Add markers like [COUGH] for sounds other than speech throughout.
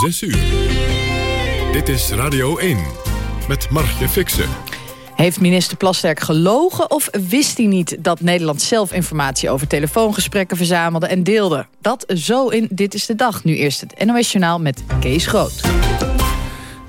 6 uur. Dit is Radio 1 met Margje Fixen. Heeft minister Plasterk gelogen of wist hij niet dat Nederland zelf informatie over telefoongesprekken verzamelde en deelde? Dat zo in Dit is de Dag. Nu eerst het NOS Journaal met Kees Groot.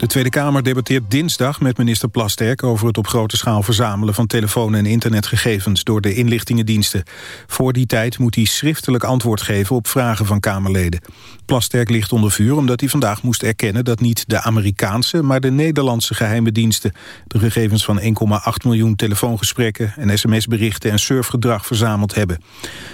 De Tweede Kamer debatteert dinsdag met minister Plasterk... over het op grote schaal verzamelen van telefoon- en internetgegevens... door de inlichtingendiensten. Voor die tijd moet hij schriftelijk antwoord geven op vragen van Kamerleden. Plasterk ligt onder vuur omdat hij vandaag moest erkennen... dat niet de Amerikaanse, maar de Nederlandse geheime diensten... de gegevens van 1,8 miljoen telefoongesprekken... en sms-berichten en surfgedrag verzameld hebben.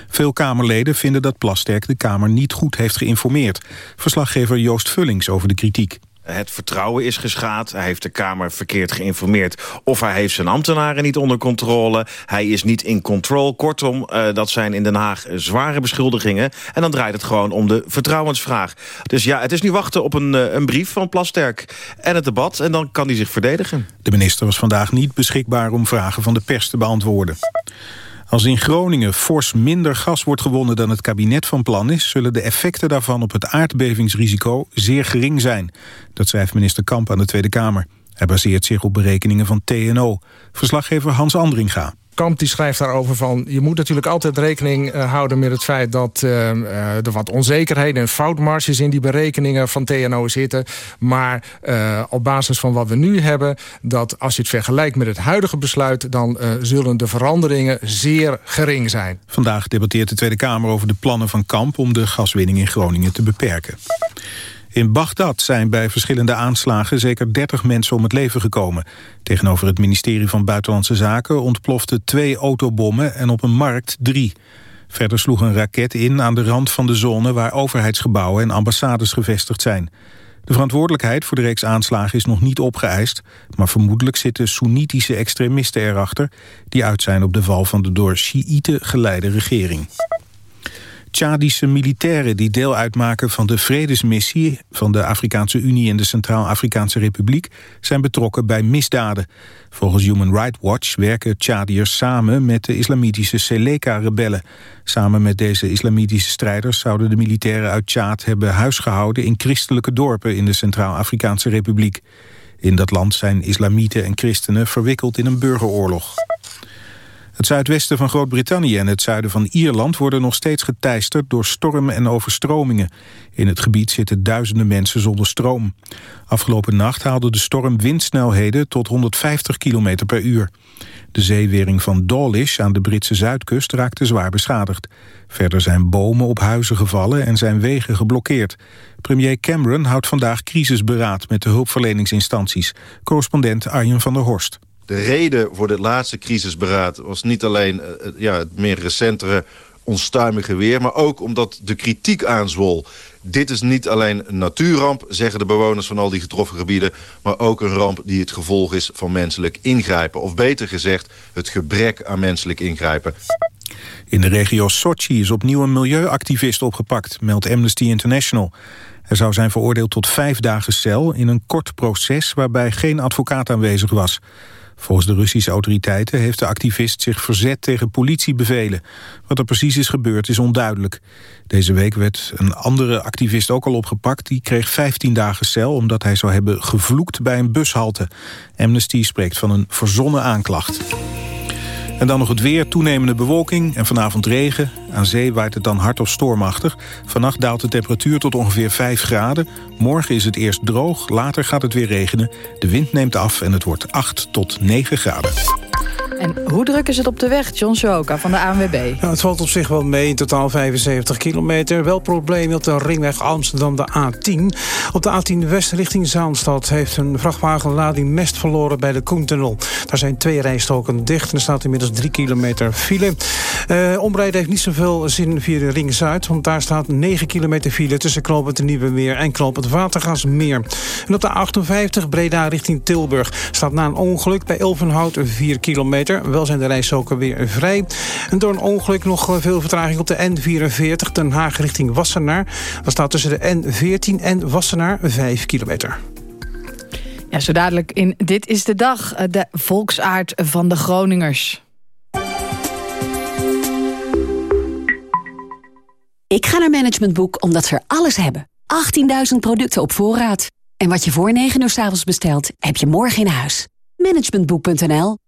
Veel Kamerleden vinden dat Plasterk de Kamer niet goed heeft geïnformeerd. Verslaggever Joost Vullings over de kritiek. Het vertrouwen is geschaad. Hij heeft de Kamer verkeerd geïnformeerd. Of hij heeft zijn ambtenaren niet onder controle. Hij is niet in control. Kortom, uh, dat zijn in Den Haag zware beschuldigingen. En dan draait het gewoon om de vertrouwensvraag. Dus ja, het is nu wachten op een, uh, een brief van Plasterk en het debat. En dan kan hij zich verdedigen. De minister was vandaag niet beschikbaar om vragen van de pers te beantwoorden. Als in Groningen fors minder gas wordt gewonnen dan het kabinet van plan is... zullen de effecten daarvan op het aardbevingsrisico zeer gering zijn. Dat schrijft minister Kamp aan de Tweede Kamer. Hij baseert zich op berekeningen van TNO. Verslaggever Hans Andringa. Kamp die schrijft daarover van... je moet natuurlijk altijd rekening uh, houden met het feit... dat uh, er wat onzekerheden en foutmarges in die berekeningen van TNO zitten. Maar op basis van wat we nu hebben... dat als je het vergelijkt met het huidige besluit... dan zullen de veranderingen zeer gering zijn. Vandaag debatteert de Tweede Kamer over de plannen van Kamp... om de gaswinning in Groningen te beperken. In Bagdad zijn bij verschillende aanslagen zeker 30 mensen om het leven gekomen. Tegenover het ministerie van Buitenlandse Zaken ontploften twee autobommen en op een markt drie. Verder sloeg een raket in aan de rand van de zone waar overheidsgebouwen en ambassades gevestigd zijn. De verantwoordelijkheid voor de reeks aanslagen is nog niet opgeëist... maar vermoedelijk zitten Soenitische extremisten erachter... die uit zijn op de val van de door Sjiïten geleide regering. Tjadische militairen die deel uitmaken van de vredesmissie van de Afrikaanse Unie en de Centraal-Afrikaanse Republiek zijn betrokken bij misdaden. Volgens Human Rights Watch werken Tjadiërs samen met de islamitische Seleka-rebellen. Samen met deze islamitische strijders zouden de militairen uit Tjaad hebben huisgehouden in christelijke dorpen in de Centraal-Afrikaanse Republiek. In dat land zijn islamieten en christenen verwikkeld in een burgeroorlog. Het zuidwesten van Groot-Brittannië en het zuiden van Ierland worden nog steeds geteisterd door stormen en overstromingen. In het gebied zitten duizenden mensen zonder stroom. Afgelopen nacht haalde de storm windsnelheden tot 150 km per uur. De zeewering van Dawlish aan de Britse zuidkust raakte zwaar beschadigd. Verder zijn bomen op huizen gevallen en zijn wegen geblokkeerd. Premier Cameron houdt vandaag crisisberaad met de hulpverleningsinstanties. Correspondent Arjen van der Horst. De reden voor dit laatste crisisberaad was niet alleen uh, ja, het meer recentere onstuimige weer... maar ook omdat de kritiek aanzwol. Dit is niet alleen een natuurramp, zeggen de bewoners van al die getroffen gebieden... maar ook een ramp die het gevolg is van menselijk ingrijpen. Of beter gezegd, het gebrek aan menselijk ingrijpen. In de regio Sochi is opnieuw een milieuactivist opgepakt, meldt Amnesty International. Hij zou zijn veroordeeld tot vijf dagen cel in een kort proces... waarbij geen advocaat aanwezig was. Volgens de Russische autoriteiten heeft de activist zich verzet tegen politiebevelen. Wat er precies is gebeurd is onduidelijk. Deze week werd een andere activist ook al opgepakt. Die kreeg 15 dagen cel omdat hij zou hebben gevloekt bij een bushalte. Amnesty spreekt van een verzonnen aanklacht. En dan nog het weer, toenemende bewolking en vanavond regen. Aan zee waait het dan hard of stormachtig. Vannacht daalt de temperatuur tot ongeveer 5 graden. Morgen is het eerst droog, later gaat het weer regenen. De wind neemt af en het wordt 8 tot 9 graden. En hoe druk is het op de weg, John Shoka van de ANWB? Nou, het valt op zich wel mee, in totaal 75 kilometer. Wel problemen op de ringweg Amsterdam, de A10. Op de A10 West richting Zaanstad heeft een vrachtwagenlading mest verloren bij de Koentunnel. Daar zijn twee rijstoken dicht en er staat inmiddels 3 kilometer file. Uh, omrijden heeft niet zoveel zin via de Ring Zuid, want daar staat 9 kilometer file tussen Knoopend Nieuwe Meer en Knoopend Watergasmeer. En op de 58 Breda richting Tilburg staat na een ongeluk bij Elvenhout 4 kilometer kilometer. Wel zijn de rijstroken weer vrij. En door een ongeluk nog veel vertraging op de N44 Den Haag richting Wassenaar. Dat staat tussen de N14 en Wassenaar 5 kilometer. Ja, zo dadelijk in Dit is de Dag, eh, de volksaard van de Groningers. Ik ga naar Management Boek omdat ze er alles hebben 18.000 producten op voorraad. En wat je voor 9 uur s avonds bestelt, heb je morgen in huis. Managementboek.nl.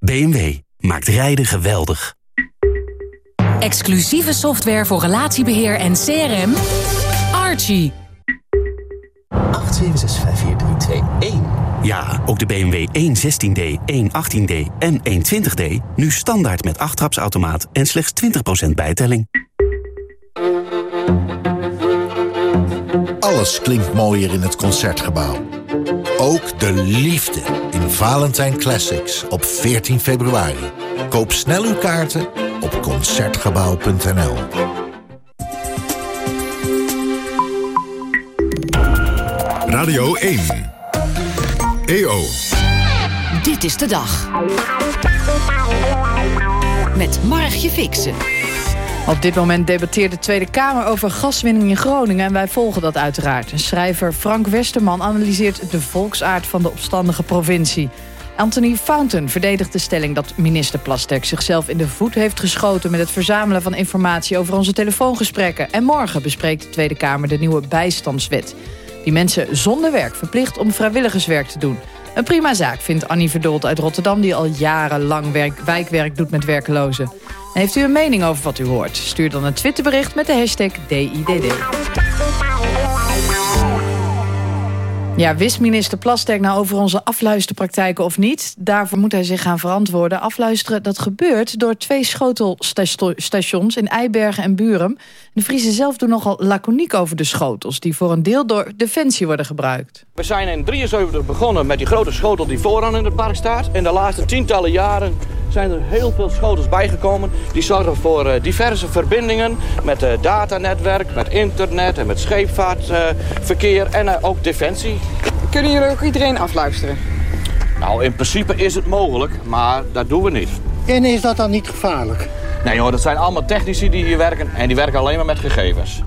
BMW maakt rijden geweldig. Exclusieve software voor relatiebeheer en CRM. Archie. 8765431. Ja, ook de BMW 116D, 118D en 120D... nu standaard met achttrapsautomaat en slechts 20% bijtelling. Alles klinkt mooier in het Concertgebouw. Ook de liefde Valentijn Classics op 14 februari. Koop snel uw kaarten op Concertgebouw.nl. Radio 1. EO. Dit is de dag. Met Margje Fixen. Op dit moment debatteert de Tweede Kamer over gaswinning in Groningen... en wij volgen dat uiteraard. Schrijver Frank Westerman analyseert de volksaard van de opstandige provincie. Anthony Fountain verdedigt de stelling dat minister Plasterk zichzelf in de voet heeft geschoten... met het verzamelen van informatie over onze telefoongesprekken. En morgen bespreekt de Tweede Kamer de nieuwe bijstandswet die mensen zonder werk verplicht om vrijwilligerswerk te doen. Een prima zaak, vindt Annie Verdold uit Rotterdam... die al jarenlang werk, wijkwerk doet met werklozen. En heeft u een mening over wat u hoort? Stuur dan een Twitterbericht met de hashtag DIDD. Ja, wist minister Plasterk nou over onze afluisterpraktijken of niet? Daarvoor moet hij zich gaan verantwoorden. Afluisteren, dat gebeurt door twee schotelstations in Eibergen en Buren. De Friese zelf doen nogal laconiek over de schotels... die voor een deel door Defensie worden gebruikt. We zijn in 73 begonnen met die grote schotel die vooraan in het park staat. In de laatste tientallen jaren zijn er heel veel schotels bijgekomen. Die zorgen voor uh, diverse verbindingen met uh, datanetwerk, met internet en met scheepvaartverkeer uh, en uh, ook defensie. Kunnen jullie ook iedereen afluisteren? Nou, in principe is het mogelijk, maar dat doen we niet. En is dat dan niet gevaarlijk? Nee hoor, dat zijn allemaal technici die hier werken en die werken alleen maar met gegevens.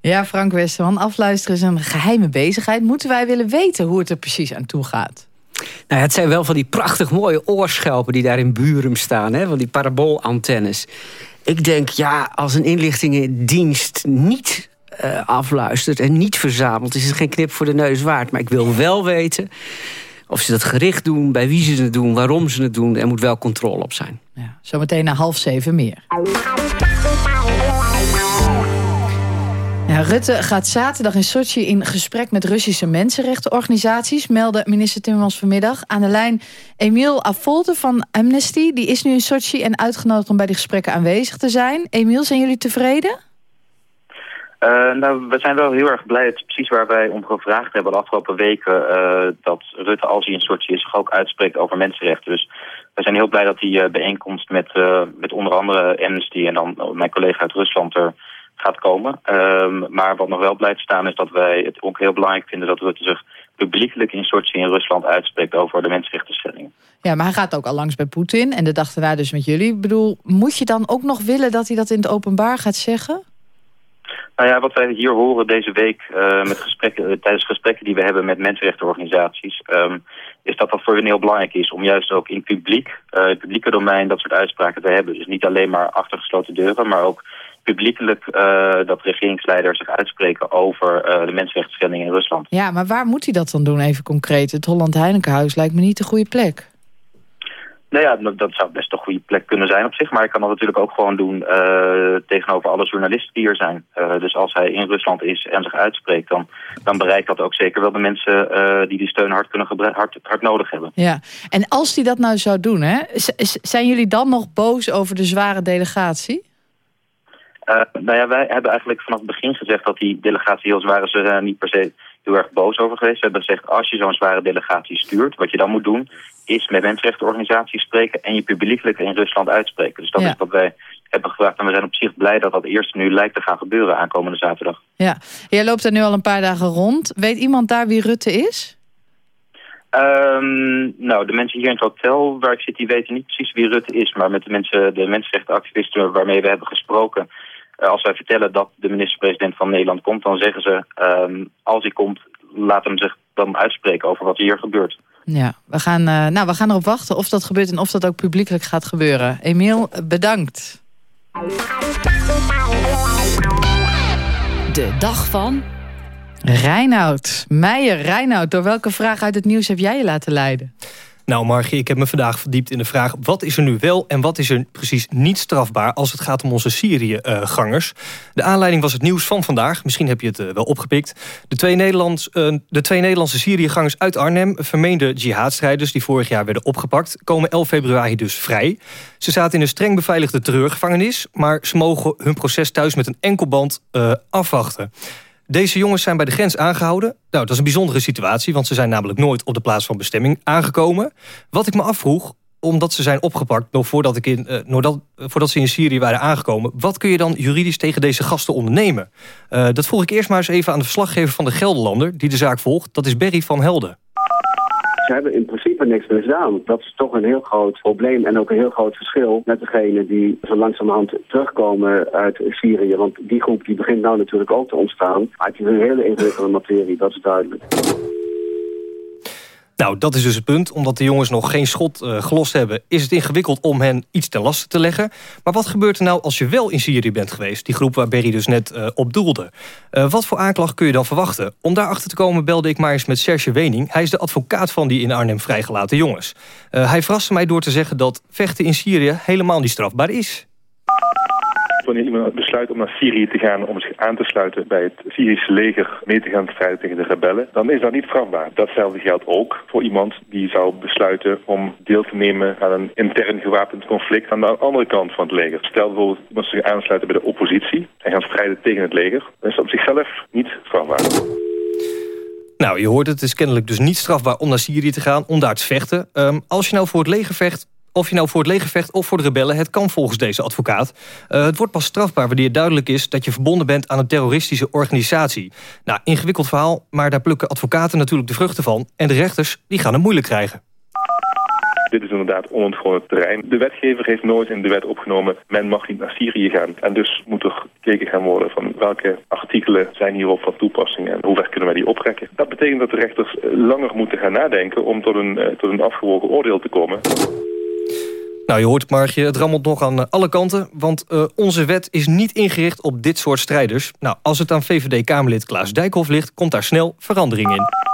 Ja, Frank Westerman, afluisteren is een geheime bezigheid. Moeten wij willen weten hoe het er precies aan toe gaat? Nou, het zijn wel van die prachtig mooie oorschelpen die daar in Burum staan. Hè? Van die paraboolantennes. Ik denk, ja, als een inlichtingendienst niet uh, afluistert en niet verzamelt... is het geen knip voor de neus waard. Maar ik wil wel weten of ze dat gericht doen, bij wie ze het doen... waarom ze het doen. Er moet wel controle op zijn. Ja, zometeen na half zeven meer. Rutte gaat zaterdag in Sochi in gesprek met Russische mensenrechtenorganisaties... meldde minister Timmermans vanmiddag. Aan de lijn Emiel Afolte van Amnesty. Die is nu in Sochi en uitgenodigd om bij de gesprekken aanwezig te zijn. Emiel, zijn jullie tevreden? Uh, nou, we zijn wel heel erg blij. Het is precies waar wij om gevraagd hebben de afgelopen weken... Uh, dat Rutte, als hij in Sochi is, zich ook uitspreekt over mensenrechten. Dus we zijn heel blij dat die uh, bijeenkomst met, met onder andere Amnesty... en dan mijn collega uit Rusland er gaat komen. Um, maar wat nog wel blijft staan is dat wij het ook heel belangrijk vinden... dat Rutte zich publiekelijk in Sochi in Rusland uitspreekt over de mensenrechtenstellingen. Ja, maar hij gaat ook al langs bij Poetin en de dag daarna dus met jullie. Ik bedoel, moet je dan ook nog willen dat hij dat in het openbaar gaat zeggen? Nou ja, wat wij hier horen deze week uh, met gesprekken, tijdens gesprekken die we hebben met mensenrechtenorganisaties... Um, is dat dat voor hun heel belangrijk is om juist ook in publiek, uh, het publieke domein dat soort uitspraken te hebben. Dus niet alleen maar achter gesloten deuren, maar ook publiekelijk dat regeringsleiders zich uitspreken over de mensenrechtsschendingen in Rusland. Ja, maar waar moet hij dat dan doen even concreet? Het Holland Heinekenhuis lijkt me niet de goede plek. Nou ja, dat zou best een goede plek kunnen zijn op zich. Maar ik kan dat natuurlijk ook gewoon doen uh, tegenover alle journalisten die er zijn. Uh, dus als hij in Rusland is en zich uitspreekt... dan, dan bereikt dat ook zeker wel de mensen uh, die die steun hard, kunnen hard, hard nodig hebben. Ja, en als hij dat nou zou doen, hè, zijn jullie dan nog boos over de zware delegatie? Nou ja, wij hebben eigenlijk vanaf het begin gezegd dat die delegatie heel zwaar is. Niet per se heel erg boos over geweest. We hebben gezegd, als je zo'n zware delegatie stuurt, wat je dan moet doen, is met mensenrechtenorganisaties spreken en je publiekelijk in Rusland uitspreken. Dus dat ja. is wat wij hebben gevraagd. En we zijn op zich blij dat dat eerst nu lijkt te gaan gebeuren aankomende zaterdag. Ja, jij loopt er nu al een paar dagen rond. Weet iemand daar wie Rutte is? Um, nou, de mensen hier in het hotel waar ik zit, die weten niet precies wie Rutte is. Maar met de, mensen, de mensenrechtenactivisten waarmee we hebben gesproken... Uh, als wij vertellen dat de minister-president van Nederland komt... dan zeggen ze, um, als hij komt, laat hem zich dan uitspreken over wat hier gebeurt. Ja, we gaan, uh, nou, we gaan erop wachten of dat gebeurt en of dat ook publiekelijk gaat gebeuren. Emiel, bedankt. De dag van... Reinoud. Meijer, Reinoud, door welke vraag uit het nieuws heb jij je laten leiden? Nou Margie, ik heb me vandaag verdiept in de vraag... wat is er nu wel en wat is er precies niet strafbaar... als het gaat om onze Syrië-gangers. De aanleiding was het nieuws van vandaag. Misschien heb je het wel opgepikt. De twee, Nederlands, uh, de twee Nederlandse Syrië-gangers uit Arnhem... vermeende jihadstrijders die vorig jaar werden opgepakt... komen 11 februari dus vrij. Ze zaten in een streng beveiligde terreurgevangenis... maar ze mogen hun proces thuis met een enkelband uh, afwachten. Deze jongens zijn bij de grens aangehouden. Nou, dat is een bijzondere situatie, want ze zijn namelijk nooit op de plaats van bestemming aangekomen. Wat ik me afvroeg, omdat ze zijn opgepakt nog voordat, ik in, uh, voordat, ze in Syrië waren aangekomen. Wat kun je dan juridisch tegen deze gasten ondernemen? Uh, dat vroeg ik eerst maar eens even aan de verslaggever van de Gelderlander... die de zaak volgt, dat is Berry van Helden. Ze hebben in principe niks misdaan. Dat is toch een heel groot probleem en ook een heel groot verschil met degenen die zo langzamerhand terugkomen uit Syrië. Want die groep die begint nou natuurlijk ook te ontstaan. Maar het is een hele ingewikkelde materie, dat is duidelijk. Nou, dat is dus het punt. Omdat de jongens nog geen schot uh, gelost hebben... is het ingewikkeld om hen iets ten laste te leggen. Maar wat gebeurt er nou als je wel in Syrië bent geweest? Die groep waar Berry dus net uh, op doelde. Uh, wat voor aanklacht kun je dan verwachten? Om daarachter te komen belde ik maar eens met Serge Wening. Hij is de advocaat van die in Arnhem vrijgelaten jongens. hij verraste mij door te zeggen dat vechten in Syrië helemaal niet strafbaar is wanneer iemand besluit om naar Syrië te gaan... om zich aan te sluiten bij het Syrische leger... mee te gaan strijden tegen de rebellen... dan is dat niet strafbaar. Datzelfde geldt ook voor iemand die zou besluiten... om deel te nemen aan een intern gewapend conflict... aan de andere kant van het leger. Stel bijvoorbeeld iemand zich aansluiten bij de oppositie... en gaan strijden tegen het leger... dan is dat op zichzelf niet strafbaar. Nou, je hoort het, het is kennelijk dus niet strafbaar om naar Syrië te gaan... om daar te vechten. Um, als je nou voor het leger vecht of je nou voor het leger vecht of voor de rebellen, het kan volgens deze advocaat. Uh, het wordt pas strafbaar wanneer duidelijk is dat je verbonden bent aan een terroristische organisatie. Nou, ingewikkeld verhaal, maar daar plukken advocaten natuurlijk de vruchten van. En de rechters, die gaan het moeilijk krijgen. Dit is inderdaad onontgonnen terrein. De wetgever heeft nooit in de wet opgenomen... men mag niet naar Syrië gaan. En dus moet er gekeken gaan worden van welke artikelen zijn hierop van toepassing... en hoe ver kunnen wij die optrekken. Dat betekent dat de rechters langer moeten gaan nadenken... om tot een, uh, tot een afgewogen oordeel te komen. Nou, je hoort het Margje, het rammelt nog aan alle kanten... want uh, onze wet is niet ingericht op dit soort strijders. Nou, als het aan VVD-Kamerlid Klaas Dijkhoff ligt... komt daar snel verandering in.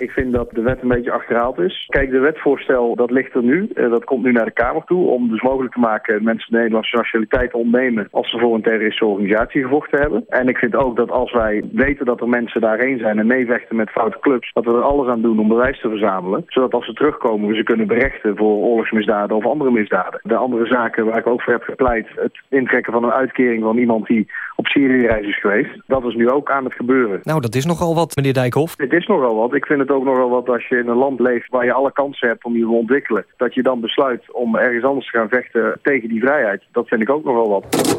Ik vind dat de wet een beetje achterhaald is. Kijk, de wetvoorstel dat ligt er nu. Uh, dat komt nu naar de Kamer toe om dus mogelijk te maken mensen de Nederlandse nationaliteit te ontnemen als ze voor een terroristische organisatie gevochten hebben. En ik vind ook dat als wij weten dat er mensen daarheen zijn en meevechten met foute clubs, dat we er alles aan doen om bewijs te verzamelen. Zodat als ze terugkomen we ze kunnen berechten voor oorlogsmisdaden of andere misdaden. De andere zaken waar ik ook voor heb gepleit, het intrekken van een uitkering van iemand die op Syrië-reis is geweest, dat is nu ook aan het gebeuren. Nou, dat is nogal wat, meneer Dijkhoff. Het is nogal wat. Ik vind het ook nogal wat als je in een land leeft waar je alle kansen hebt om je te ontwikkelen. Dat je dan besluit om ergens anders te gaan vechten tegen die vrijheid. Dat vind ik ook nogal wat.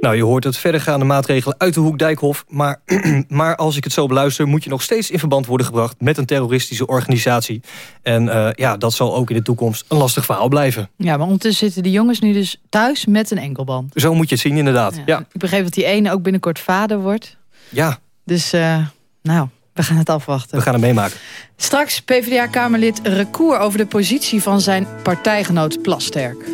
Nou, je hoort het verdergaande maatregelen uit de hoek Dijkhof. Maar, [CLEARS THROAT] maar als ik het zo beluister, moet je nog steeds in verband worden gebracht... met een terroristische organisatie. En uh, ja, dat zal ook in de toekomst een lastig verhaal blijven. Ja, maar ondertussen zitten die jongens nu dus thuis met een enkelband. Zo moet je het zien, inderdaad. Ja, ja. Ik begreep dat die ene ook binnenkort vader wordt. Ja. Dus, uh, nou... We gaan het afwachten. We gaan het meemaken. Straks PvdA-Kamerlid recours over de positie van zijn partijgenoot Plasterk.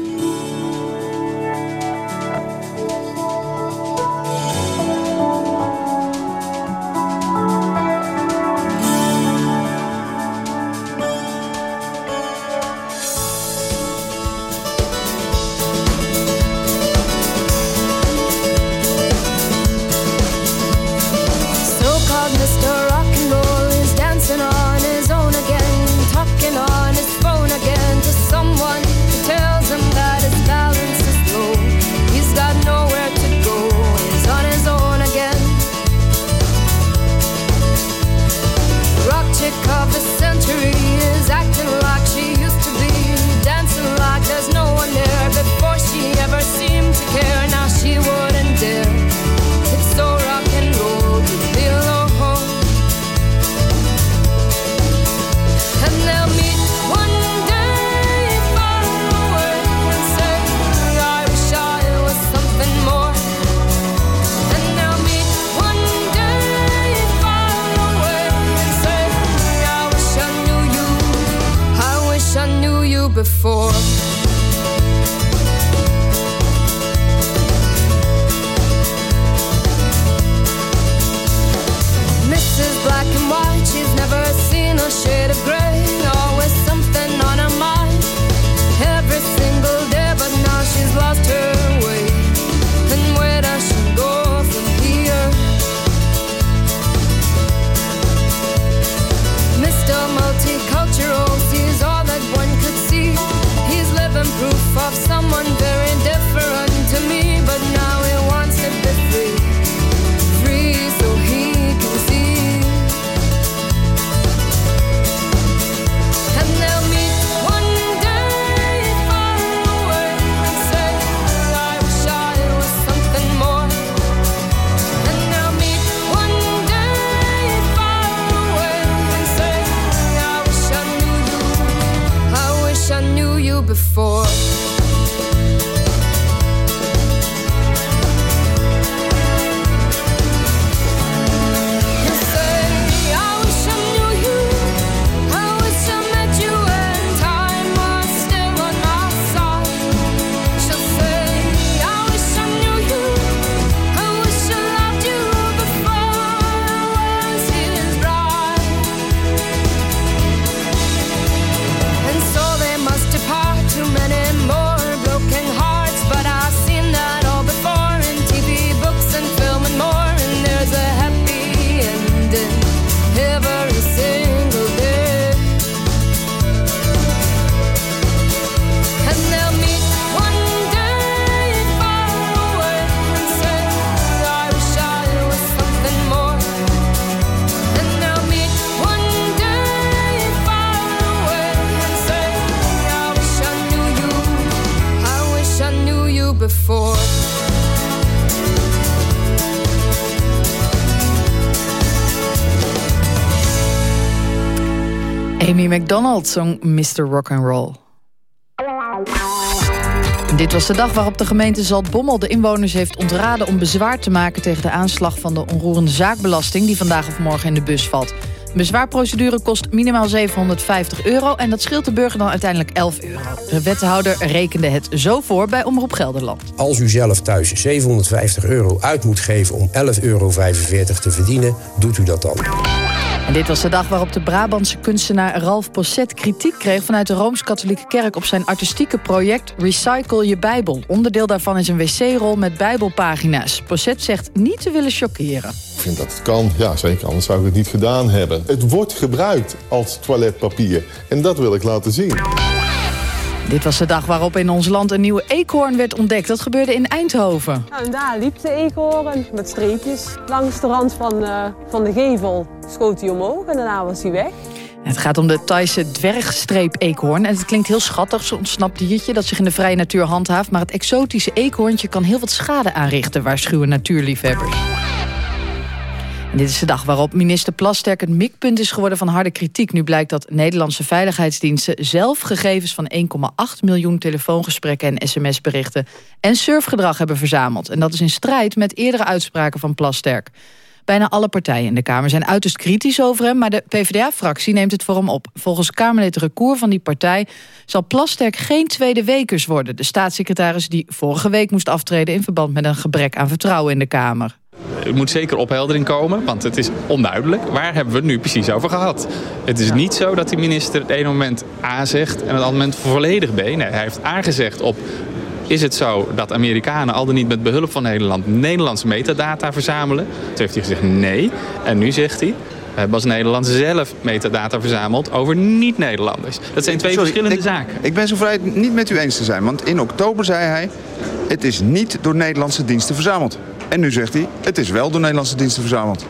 McDonald zong Mr. Rock'n'Roll. Dit was de dag waarop de gemeente Zaltbommel de inwoners heeft ontraden... om bezwaar te maken tegen de aanslag van de onroerende zaakbelasting... die vandaag of morgen in de bus valt. Een bezwaarprocedure kost minimaal 750 euro... en dat scheelt de burger dan uiteindelijk 11 euro. De wethouder rekende het zo voor bij Omroep Gelderland. Als u zelf thuis 750 euro uit moet geven om 11,45 euro te verdienen, doet u dat dan. En dit was de dag waarop de Brabantse kunstenaar Ralf Posset kritiek kreeg vanuit de Rooms-Katholieke Kerk op zijn artistieke project Recycle je Bijbel. Onderdeel daarvan is een wc-rol met bijbelpagina's. Posset zegt niet te willen chockeren. Ik vind dat het kan, ja zeker, anders zou ik het niet gedaan hebben. Het wordt gebruikt als toiletpapier en dat wil ik laten zien. Dit was de dag waarop in ons land een nieuwe eekhoorn werd ontdekt. Dat gebeurde in Eindhoven. Nou, en daar liep de eekhoorn met streepjes langs de rand van, eh, van de gevel. Schoot hij omhoog en daarna was hij weg. Het gaat om de Thaise dwergstreep-eekhoorn. En het klinkt heel schattig, zo'n ontsnapt diertje dat zich in de vrije natuur handhaaft. Maar het exotische eekhoorntje kan heel wat schade aanrichten, waarschuwen natuurliefhebbers. Dit is de dag waarop minister Plasterk het mikpunt is geworden van harde kritiek. Nu blijkt dat Nederlandse veiligheidsdiensten zelf gegevens van 1,8 miljoen telefoongesprekken en sms-berichten en surfgedrag hebben verzameld. En dat is in strijd met eerdere uitspraken van Plasterk. Bijna alle partijen in de Kamer zijn uiterst kritisch over hem... maar de PvdA-fractie neemt het voor hem op. Volgens Kamerlid Recour van die partij... zal Plasterk geen tweede wekers worden. De staatssecretaris die vorige week moest aftreden... in verband met een gebrek aan vertrouwen in de Kamer. Er moet zeker opheldering komen, want het is onduidelijk. Waar hebben we het nu precies over gehad? Het is niet zo dat de minister het ene moment A zegt... en het andere moment volledig B. Nee, hij heeft aangezegd op is het zo dat Amerikanen al dan niet met behulp van Nederland Nederlandse metadata verzamelen? Toen heeft hij gezegd nee. En nu zegt hij, we hebben als Nederland zelf metadata verzameld over niet-Nederlanders. Dat zijn twee Sorry, verschillende ik, zaken. Ik ben zo vrij niet met u eens te zijn. Want in oktober zei hij, het is niet door Nederlandse diensten verzameld. En nu zegt hij, het is wel door Nederlandse diensten verzameld.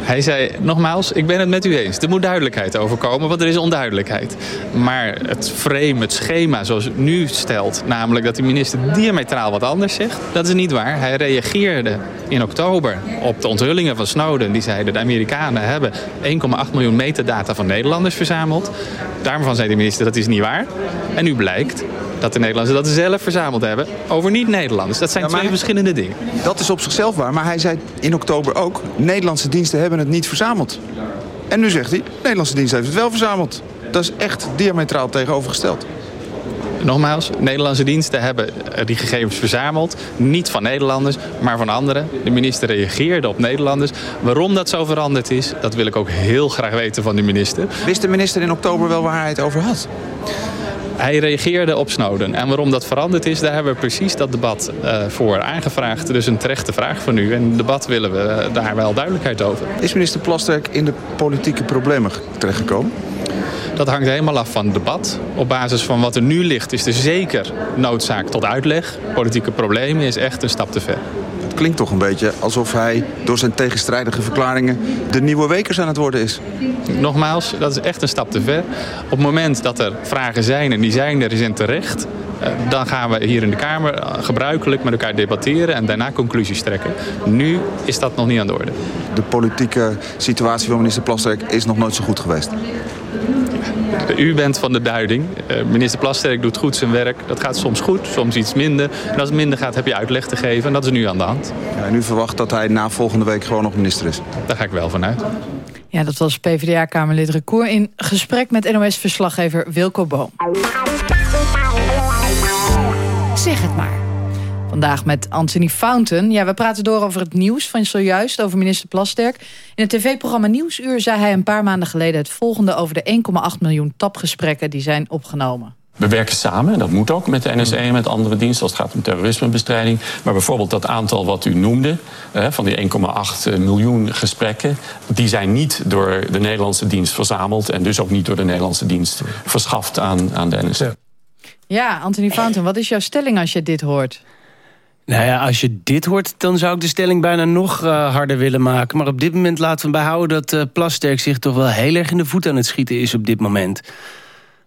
Hij zei, nogmaals, ik ben het met u eens. Er moet duidelijkheid over komen, want er is onduidelijkheid. Maar het frame, het schema zoals het nu stelt... namelijk dat de minister diametraal wat anders zegt... dat is niet waar. Hij reageerde in oktober op de onthullingen van Snowden. Die zeiden, de Amerikanen hebben 1,8 miljoen metadata van Nederlanders verzameld. Daarvan zei de minister, dat is niet waar. En nu blijkt dat de Nederlanders dat zelf verzameld hebben over niet-Nederlanders. Dat zijn twee verschillende dingen. Dat is op zichzelf waar, maar hij zei in oktober ook... Nederlandse diensten hebben het niet verzameld. En nu zegt hij, Nederlandse dienst heeft het wel verzameld. Dat is echt diametraal tegenovergesteld. Nogmaals, Nederlandse diensten hebben eh, die gegevens verzameld. Niet van Nederlanders, maar van anderen. De minister reageerde op Nederlanders. Waarom dat zo veranderd is, dat wil ik ook heel graag weten van de minister. Wist de minister in oktober wel waar hij het over had? Hij reageerde op Snowden. En waarom dat veranderd is, daar hebben we precies dat debat eh, voor aangevraagd. Dus een terechte vraag van u. En in het debat willen we eh, daar wel duidelijkheid over. Is minister Plasterk in de politieke problemen terechtgekomen? Dat hangt helemaal af van het debat. Op basis van wat er nu ligt is er zeker noodzaak tot uitleg. Politieke problemen is echt een stap te ver. Het klinkt toch een beetje alsof hij door zijn tegenstrijdige verklaringen... de nieuwe Wekers aan het worden is. Nogmaals, dat is echt een stap te ver. Op het moment dat er vragen zijn, en die zijn er, is in terecht... eh, dan gaan we hier in de Kamer eh, gebruikelijk met elkaar debatteren... en daarna conclusies trekken. Nu is dat nog niet aan de orde. De politieke situatie van minister Plasterk is nog nooit zo goed geweest. U bent van de duiding. Eh, Minister Plasterk doet goed zijn werk. Dat gaat soms goed, soms iets minder. En als het minder gaat, heb je uitleg te geven. En dat is nu aan de hand. Ja, en u verwacht dat hij na volgende week gewoon nog minister is? Daar ga ik wel vanuit. Ja, dat was PvdA-kamerlid Recour in gesprek met NOS-verslaggever Wilco Boom. Zeg het maar. Vandaag met Anthony Fountain. Ja, we praten door over het nieuws van zojuist over minister Plasterk. In het tv-programma Nieuwsuur zei hij een paar maanden geleden... het volgende over de 1,8 miljoen tapgesprekken die zijn opgenomen. We werken samen, en dat moet ook, met de NSE en met andere diensten als het gaat om terrorismebestrijding. Maar bijvoorbeeld dat aantal wat u noemde, van die 1,8 miljoen gesprekken, die zijn niet door de Nederlandse dienst verzameld en dus ook niet door de Nederlandse dienst verschaft aan, aan de NSE. Ja, Anthony Fountain, wat is jouw stelling als je dit hoort? Nou ja, als je dit hoort, dan zou ik de stelling bijna nog uh, harder willen maken. Maar op dit moment laten we bijhouden dat uh, Plasterk zich toch wel heel erg in de voet aan het schieten is op dit moment.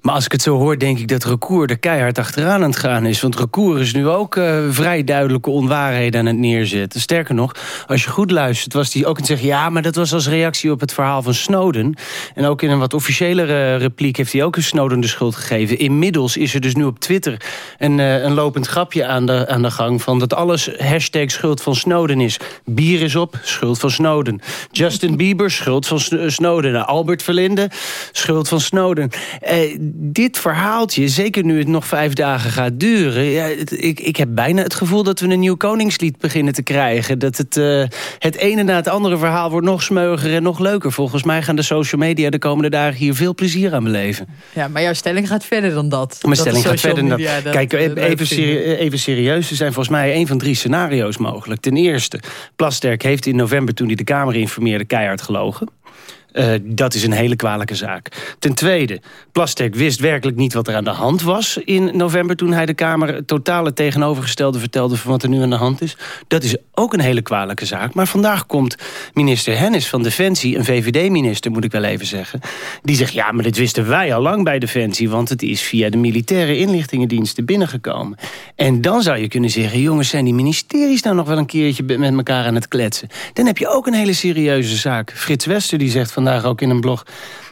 Maar als ik het zo hoor, denk ik dat Recour er keihard achteraan aan het gaan is. Want Recour is nu ook uh, vrij duidelijke onwaarheden aan het neerzetten. Sterker nog, als je goed luistert, was hij ook aan het zeggen... ja, maar dat was als reactie op het verhaal van Snowden. En ook in een wat officiëlere repliek heeft hij ook een Snowden de schuld gegeven. Inmiddels is er dus nu op Twitter een, uh, een lopend grapje aan de, aan de gang... van dat alles hashtag schuld van Snowden is. Bier is op, schuld van Snowden. Justin Bieber, schuld van Snowden. Albert Verlinde, schuld van Snowden. Uh, dit verhaaltje, zeker nu het nog vijf dagen gaat duren... Ja, ik, ik heb bijna het gevoel dat we een nieuw koningslied beginnen te krijgen. Dat het, uh, het ene na het andere verhaal wordt nog smeuiger en nog leuker. Volgens mij gaan de social media de komende dagen hier veel plezier aan beleven. Ja, maar jouw stelling gaat verder dan dat. Mijn dat stelling gaat verder dan dat. Kijk, even, serie, even serieus. Er zijn volgens mij één van drie scenario's mogelijk. Ten eerste, Plasterk heeft in november toen hij de Kamer informeerde keihard gelogen. Uh, dat is een hele kwalijke zaak. Ten tweede, Plasterk wist werkelijk niet wat er aan de hand was... in november toen hij de Kamer het totale tegenovergestelde vertelde... van wat er nu aan de hand is. Dat is ook een hele kwalijke zaak. Maar vandaag komt minister Hennis van Defensie... een VVD-minister, moet ik wel even zeggen... die zegt, ja, maar dit wisten wij al lang bij Defensie... want het is via de militaire inlichtingendiensten binnengekomen. En dan zou je kunnen zeggen... jongens, zijn die ministeries nou nog wel een keertje met elkaar aan het kletsen? Dan heb je ook een hele serieuze zaak. Frits Wester die zegt vandaag ook in een blog...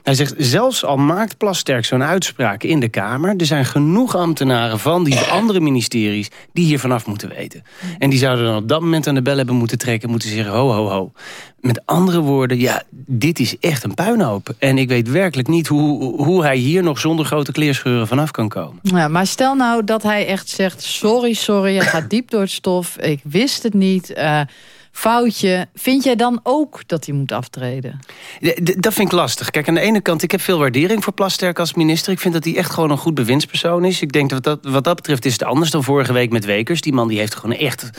Hij zegt, zelfs al maakt Plasterk zo'n uitspraak in de Kamer... er zijn genoeg ambtenaren van die andere ministeries... die hier vanaf moeten weten. En die zouden dan op dat moment aan de bel hebben moeten trekken... moeten zeggen, ho, ho, ho. Met andere woorden, ja, dit is echt een puinhoop. En ik weet werkelijk niet hoe, hoe hij hier nog zonder grote kleerscheuren vanaf kan komen. Ja, maar stel nou dat hij echt zegt... sorry, sorry, je gaat diep door het stof. Ik wist het niet... Uh, foutje. Vind jij dan ook dat hij moet aftreden? Dat vind ik lastig. Kijk, aan de ene kant, ik heb veel waardering voor Plasterk als minister. Ik vind dat hij echt gewoon een goed bewindspersoon is. Ik denk dat wat dat, wat dat betreft is het anders dan vorige week met Wekers. Die man die heeft gewoon echt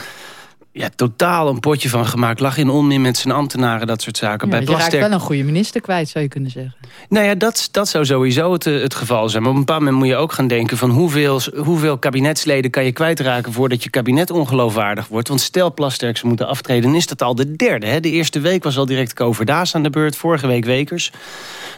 ja, totaal een potje van gemaakt. Lag in onmin met zijn ambtenaren, dat soort zaken. Ja, Bij je Plasterk... raakt wel een goede minister kwijt, zou je kunnen zeggen. Nou ja, dat, dat zou sowieso het, het geval zijn. Maar op een bepaald moment moet je ook gaan denken... van hoeveel, hoeveel kabinetsleden kan je kwijtraken... voordat je kabinet ongeloofwaardig wordt. Want stel Plasterk ze moeten aftreden, is dat al de derde. Hè? De eerste week was al direct Koverdaas aan de beurt. Vorige week Wekers.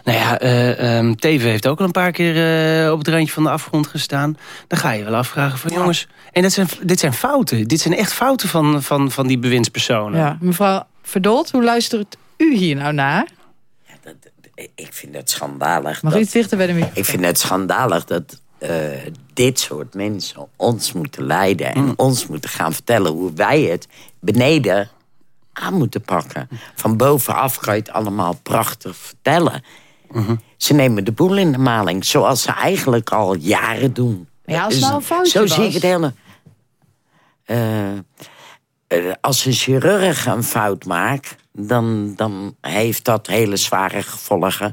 Nou ja, uh, um, Teven heeft ook al een paar keer uh, op het randje van de afgrond gestaan. Dan ga je wel afvragen van jongens... En dat zijn, dit zijn fouten. Dit zijn echt fouten van, van, van die bewindspersonen. Ja, mevrouw Verdolt, hoe luistert u hier nou naar? Ja, dat, ik vind het schandalig. Mag dat, u dichter bij de microfoon? Ik vind het schandalig dat uh, dit soort mensen ons moeten leiden... en mm. ons moeten gaan vertellen hoe wij het beneden aan moeten pakken. Van bovenaf kan je het allemaal prachtig vertellen... Ze nemen de boel in de maling, zoals ze eigenlijk al jaren doen. Ja, als het nou een foutje Zo zie ik het hele... Eh, eh, als een chirurg een fout maakt, dan, dan heeft dat hele zware gevolgen.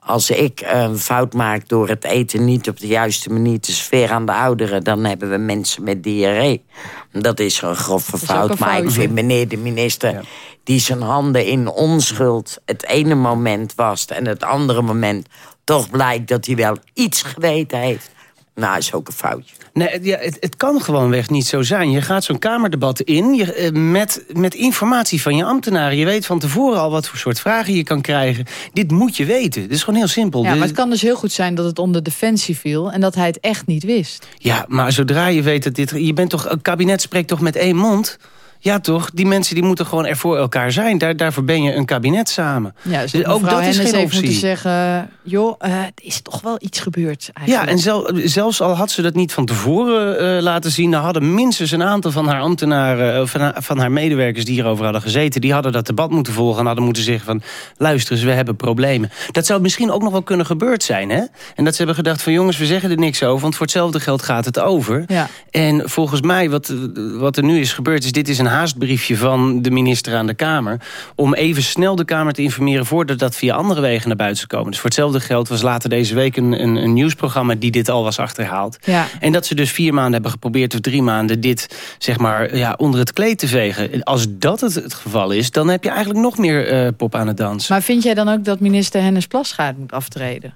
Als ik een fout maak door het eten niet op de juiste manier te sferen aan de ouderen... dan hebben we mensen met diarree. Dat is een grove is fout. een Maar ik vind meneer de minister... die zijn handen in onschuld het ene moment wast... en het andere moment toch blijkt dat hij wel iets geweten heeft... nou, is ook een foutje. Nee, het- ja, het, het kan gewoonweg niet zo zijn. Je gaat zo'n Kamerdebat in je, eh, met, met informatie van je ambtenaren. Je weet van tevoren al wat voor soort vragen je kan krijgen. Dit moet je weten. Het is gewoon heel simpel. Ja, maar het kan dus heel goed zijn dat het onder defensie viel... en dat hij het echt niet wist. Ja, maar zodra je weet dat dit... Je bent toch, een kabinet spreekt toch met één mond? Ja, toch? Die mensen die moeten gewoon er voor elkaar zijn. Daar, daarvoor ben je een kabinet samen. Ja, dus Dus ook dat is geen optie. moeten zeggen... joh, eh, er is toch wel iets gebeurd Ja, eigenlijk. en zel- zelfs al had ze dat niet van tevoren eh, laten zien... dan hadden minstens een aantal van haar ambtenaren... eh, van, haar, van haar medewerkers die hierover hadden gezeten... die hadden dat debat moeten volgen en hadden moeten zeggen van... luister eens, we hebben problemen. Dat zou misschien ook nog wel kunnen gebeurd zijn, hè? En dat ze hebben gedacht van jongens, we zeggen er niks over... want voor hetzelfde geld gaat het over. Ja. En volgens mij, wat, wat er nu is gebeurd... is dit is een haastbriefje van de minister aan de Kamer... om even snel de Kamer te informeren... voordat dat via andere wegen naar buiten zou komen. Dus voor hetzelfde geld was later deze week een, een, een nieuwsprogramma... die dit al was achterhaald. Ja. En dat ze dus vier maanden hebben geprobeerd... of drie maanden dit zeg maar, ja, onder het kleed te vegen. En Als dat het, het geval is, dan heb je eigenlijk nog meer eh, pop aan het dansen. Maar vind jij dan ook dat minister Hennis Plasgaard moet aftreden?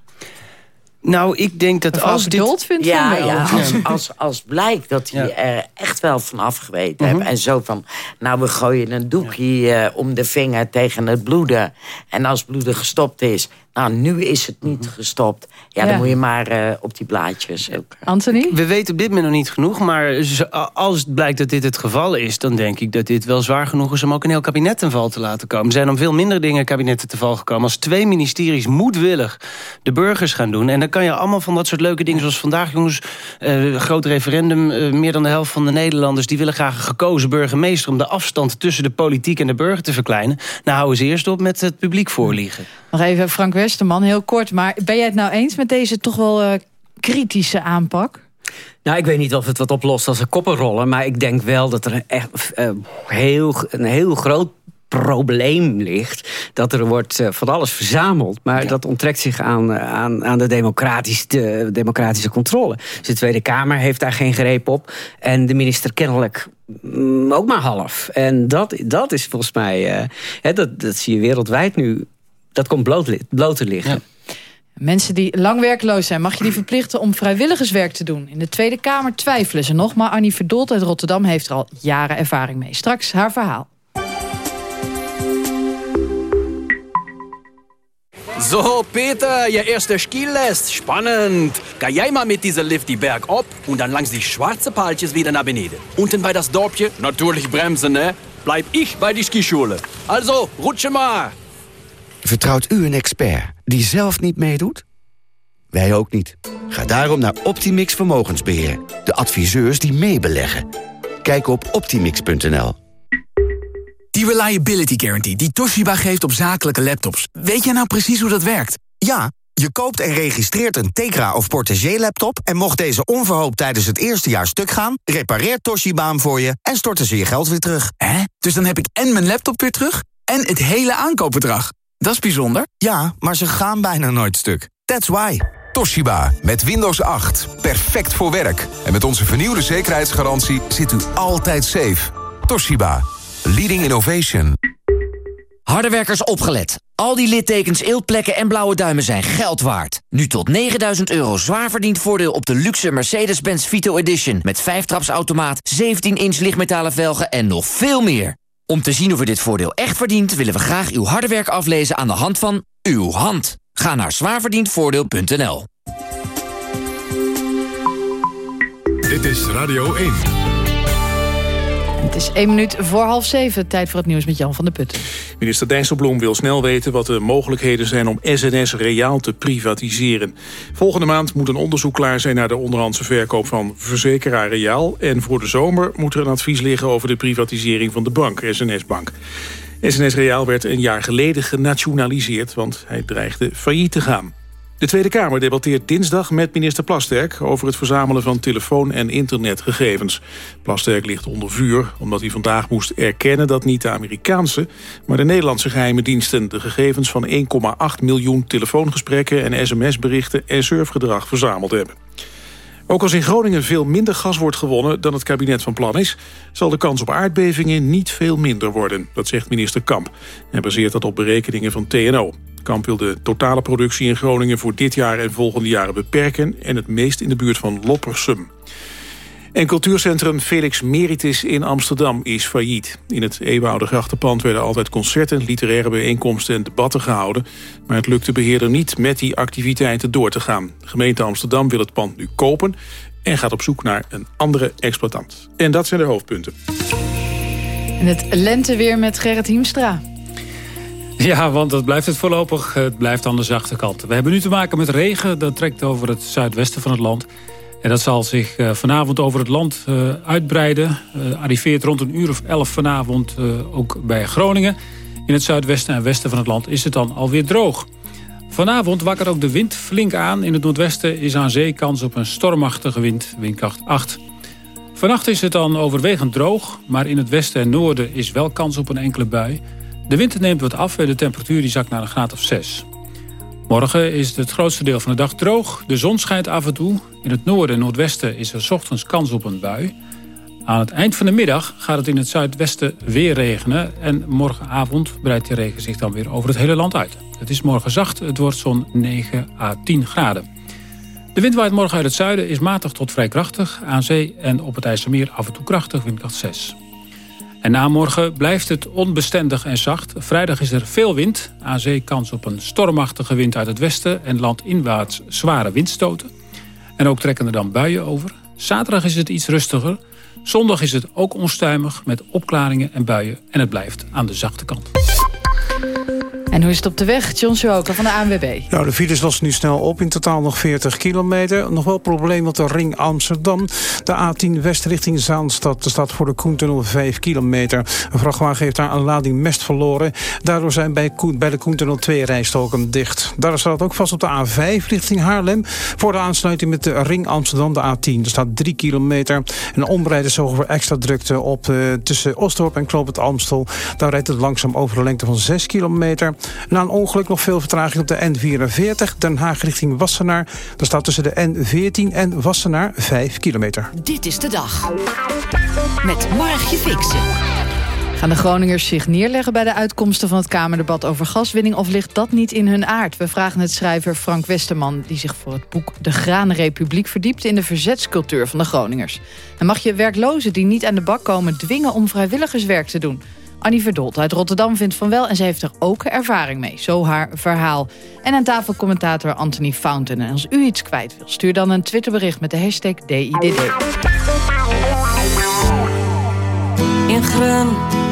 Nou, ik denk dat Mevrouw als dit... Vindt ja, van wel. ja, als, als, als blijkt dat hij er echt wel van afgeweten Mhm. heeft. En zo van, nou, we gooien een doekje eh, om de vinger tegen het bloeden. En als bloeden gestopt is, nou, nu is het niet gestopt. Ja, dan moet je maar eh, op die blaadjes ook. Anthony? We weten op dit moment nog niet genoeg, maar als het blijkt dat dit het geval is... dan denk ik dat dit wel zwaar genoeg is om ook een heel kabinet ten val te laten komen. Er zijn om veel minder dingen kabinetten te val gekomen... als twee ministeries moedwillig de burgers gaan doen. En dan kan je allemaal van dat soort leuke dingen zoals vandaag, jongens... eh, groot referendum, eh, meer dan de helft van de Nederlanders... die willen graag een gekozen burgemeester... om de afstand tussen de politiek en de burger te verkleinen. Nou, houden ze eerst op met het publiek voorliegen. Nog even Frank Westerman, heel kort. Maar ben jij het nou eens met deze toch wel eh, kritische aanpak? Nou, ik weet niet of het wat oplost als een koppenrollen... maar ik denk wel dat er echt, eh, heel, een heel groot probleem ligt. Dat er wordt eh, van alles verzameld. Maar dat onttrekt zich aan, aan, aan de, democratische, de democratische controle. Dus de Tweede Kamer heeft daar geen greep op. En de minister kennelijk mm, ook maar half. En dat, dat is volgens mij... hè, dat, dat zie je wereldwijd nu. Dat komt bloot, bloot te liggen. Mensen die lang werkloos zijn, mag je die verplichten om vrijwilligerswerk te doen. In de Tweede Kamer twijfelen ze nog, maar Annie Verdolt uit Rotterdam heeft er al jaren ervaring mee. Straks haar verhaal. So, Peter, Ihr erster Skilest. Spannend. Ga jij mal mit dieser Lift die Berg op und dann langs die schwarze Paaltjes wieder nach beneden. Unten bei das Dorpje, natürlich bremsen, ne? Bleib ich bei die Skischule. Also, rutsche maar. Vertrouwt u een expert die zelf niet meedoet? Wij ook niet. Ga daarom naar Optimix Vermogensbeheer. De adviseurs die meebeleggen. Kijk op optimix.nl. Die Reliability Guarantee die Toshiba geeft op zakelijke laptops. Weet jij nou precies hoe dat werkt? Ja, je koopt en registreert een Tegra of Portagee laptop... en mocht deze onverhoopt tijdens het eerste jaar stuk gaan... repareert Toshiba hem voor je en storten ze je geld weer terug. Hè? Dus dan heb ik en mijn laptop weer terug en het hele aankoopbedrag. Dat is bijzonder. Ja, maar ze gaan bijna nooit stuk. That's why. Toshiba, met Windows 8. Perfect voor werk. En met onze vernieuwde zekerheidsgarantie zit u altijd safe. Toshiba, leading innovation. Harde werkers opgelet. Al die littekens, eeltplekken en blauwe duimen zijn geld waard. Nu tot 9000 euro zwaar verdiend voordeel op de luxe Mercedes-Benz Vito Edition... met 5-trapsautomaat, 17-inch lichtmetalen velgen en nog veel meer. Om te zien of u dit voordeel echt verdient... willen we graag uw harde werk aflezen aan de hand van uw hand. Ga naar zwaarverdiendvoordeel.nl. Dit is Radio 1. Het is één minuut voor half zeven. Tijd voor het nieuws met Jan van der Putten. Minister Dijsselbloem wil snel weten wat de mogelijkheden zijn om SNS Reaal te privatiseren. Volgende maand moet een onderzoek klaar zijn naar de onderhandse verkoop van verzekeraar Reaal. En voor de zomer moet er een advies liggen over de privatisering van de bank, SNS Bank. SNS Reaal werd een jaar geleden genationaliseerd... want hij dreigde failliet te gaan. De Tweede Kamer debatteert dinsdag met minister Plasterk... over het verzamelen van telefoon- en internetgegevens. Plasterk ligt onder vuur omdat hij vandaag moest erkennen... dat niet de Amerikaanse, maar de Nederlandse geheime diensten... de gegevens van 1,8 miljoen telefoongesprekken en sms-berichten... en surfgedrag verzameld hebben. Ook als in Groningen veel minder gas wordt gewonnen dan het kabinet van plan is... zal de kans op aardbevingen niet veel minder worden. Dat zegt minister Kamp. Hij baseert dat op berekeningen van TNO. Kamp wil de totale productie in Groningen voor dit jaar en volgende jaren beperken... en het meest in de buurt van Loppersum. En cultuurcentrum Felix Meritis in Amsterdam is failliet. In het eeuwenoude grachtenpand werden altijd concerten, literaire bijeenkomsten en debatten gehouden. Maar het lukt de beheerder niet met die activiteiten door te gaan. De gemeente Amsterdam wil het pand nu kopen en gaat op zoek naar een andere exploitant. En dat zijn de hoofdpunten. En het lenteweer met Gerrit Hiemstra. [LAUGHS] Ja, want dat blijft het voorlopig. Het blijft aan de zachte kant. We hebben nu te maken met regen. Dat trekt over het zuidwesten van het land. En dat zal zich eh, vanavond over het land eh, uitbreiden. Uh, arriveert rond een uur of elf vanavond ook bij Groningen. In het zuidwesten en westen van het land is het dan alweer droog. Vanavond wakkert ook de wind flink aan. In het noordwesten is aan zee kans op een stormachtige wind, windkracht 8. Vannacht is het dan overwegend droog, maar in het westen en noorden is wel kans op een enkele bui. De wind neemt wat af en de temperatuur die zakt naar een graad of 6. Morgen is het grootste deel van de dag droog. De zon schijnt af en toe. In het noorden en noordwesten is er ochtends kans op een bui. Aan het eind van de middag gaat het in het zuidwesten weer regenen. En morgenavond breidt die regen zich dan weer over het hele land uit. Het is morgen zacht, het wordt zo'n 9 à 10 graden. De wind waait morgen uit het zuiden, is matig tot vrij krachtig. Aan zee en op het IJsselmeer af en toe krachtig, windkracht 6. En na morgen blijft het onbestendig en zacht. Vrijdag is er veel wind. Aan zee kans op een stormachtige wind uit het westen... en landinwaarts zware windstoten. En ook trekken er dan buien over. Zaterdag is het iets rustiger. Zondag is het ook onstuimig met opklaringen en buien. En het blijft aan de zachte kant. En hoe is het op de weg? John Sjoker van de ANWB. Nou, de files lossen nu snel op. In totaal nog 40 kilometer. Nog wel probleem op de ring Amsterdam. De A10 West richting Zaanstad. Er staat voor de Koentunnel 5 kilometer. Een vrachtwagen heeft daar een lading mest verloren. Daardoor zijn bij, de Koentunnel twee rijstoken dicht. Daar staat ook vast op de A5 richting Haarlem. Voor de aansluiting met de ring Amsterdam, de A10. Er staat 3 kilometer. En omrijden zorgen voor extra drukte op uh, tussen Osdorp en Kloop Amstel. Daar rijdt het langzaam over een lengte van 6 kilometer. Na een ongeluk nog veel vertraging op de N44, Den Haag richting Wassenaar. Daar staat tussen de N14 en Wassenaar 5 kilometer. Dit is de dag. Met Margje Fixen. Gaan de Groningers zich neerleggen bij de uitkomsten van het Kamerdebat over gaswinning... of ligt dat niet in hun aard? We vragen het schrijver Frank Westerman... die zich voor het boek De Granenrepubliek verdiept... in de verzetscultuur van de Groningers. En mag je werklozen die niet aan de bak komen... dwingen om vrijwilligerswerk te doen... Annie Verdolt uit Rotterdam vindt van wel en ze heeft er ook ervaring mee. Zo haar verhaal. En aan tafel commentator Anthony Fountain. En als u iets kwijt wil, stuur dan een Twitterbericht met de hashtag DIDD. In Grun.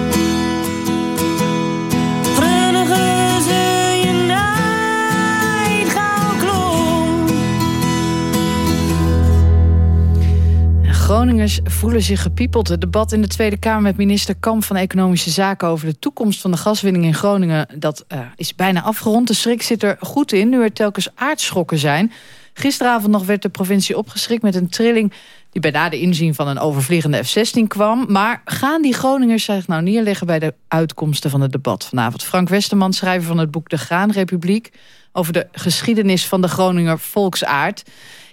Groningers voelen zich gepiepeld. Het debat in de Tweede Kamer met minister Kamp van Economische Zaken... over de toekomst van de gaswinning in Groningen dat, uh, is bijna afgerond. De schrik zit er goed in, nu er telkens aardschokken zijn. Gisteravond nog werd de provincie opgeschrikt met een trilling... die bij na de inzien van een overvliegende F-16 kwam. Maar gaan die Groningers zich nou neerleggen... bij de uitkomsten van het debat vanavond? Frank Westerman, schrijver van het boek De Graanrepubliek... over de geschiedenis van de Groninger volksaard...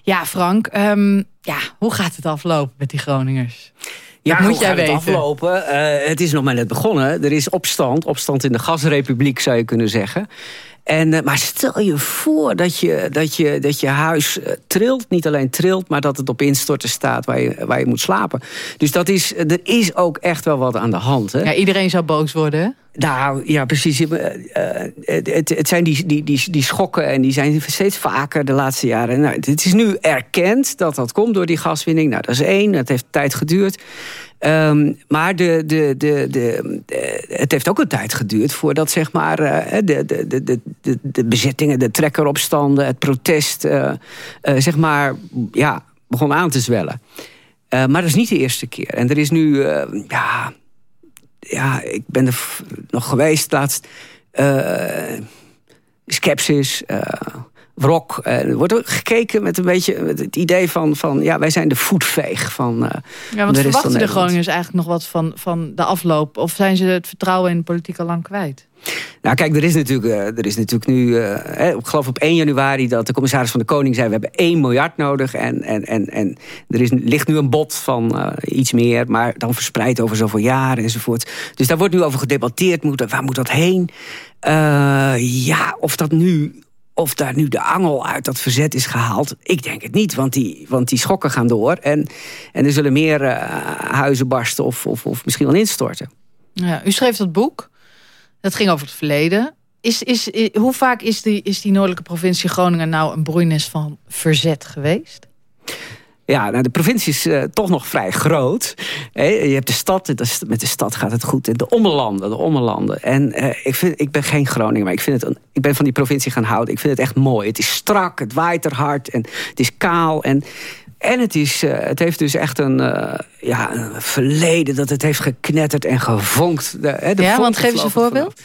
Ja, Frank, um, ja, hoe gaat het aflopen met die Groningers? Ja, Dat moet hoe jij gaat het weten. aflopen? Uh, het is nog maar net begonnen. Er is opstand, opstand in de gasrepubliek zou je kunnen zeggen. En, uh, maar stel je voor dat je, dat je, dat je huis uh, trilt. Niet alleen trilt, maar dat het op instorten staat waar je, waar je moet slapen. Dus dat is, er is ook echt wel wat aan de hand. Hè? Ja, iedereen zou boos worden, hè? Nou, ja, precies. Uh, het, het, zijn die, die, die, die schokken en die zijn steeds vaker de laatste jaren. Nou, het is nu erkend dat dat komt door die gaswinning. Nou, dat is één. Dat heeft tijd geduurd. Um, maar de, de, de, de, het heeft ook een tijd geduurd voordat zeg maar, de, de, de, trekkeropstanden, het protest uh, zeg maar, ja, begon aan te zwellen. maar dat is niet de eerste keer. En er is nu, ja, ja, ik ben er nog geweest laatst. eh skepsis, eh wrok. Eh, er wordt ook gekeken met een beetje het idee van, van ja, wij zijn de voetveeg van eh, Ja, want de rest van verwachten de Nederland. Groningers eigenlijk nog wat van, van de afloop? Of zijn ze het vertrouwen in de politiek al lang kwijt? Nou, kijk, er is natuurlijk, eh, er is natuurlijk nu, eh, ik geloof op 1 januari dat de commissaris van de Koning zei: we hebben 1 miljard nodig. En, en, en, en er is, ligt nu een bod van iets meer, maar dan verspreid over zoveel jaren enzovoort. Dus daar wordt nu over gedebatteerd. Moet, waar moet dat heen? Ja, of dat nu. Of daar nu de angel uit dat verzet is gehaald, ik denk het niet. Want die, want die schokken gaan door. En, en er zullen meer eh, huizen barsten of, of, of misschien wel instorten. Ja, u schreef dat boek. Dat ging over het verleden. Is, is, i- hoe vaak is die, is die noordelijke provincie Groningen nou een broeinis van verzet geweest? Ja, nou, de provincie is eh, toch nog vrij groot. Je hebt de stad, met de stad gaat het goed. En de ommelanden, de ommelanden. En eh, ik, vind, ik ben geen Groninger, maar ik, vind het een, ik ben van die provincie gaan houden. Ik vind het echt mooi. Het is strak, het waait er hard en het is kaal. En, en het, is, eh, het heeft dus echt een, ja, een verleden dat het heeft geknetterd en gevonkt. De, Ja, want geef eens een voorbeeld.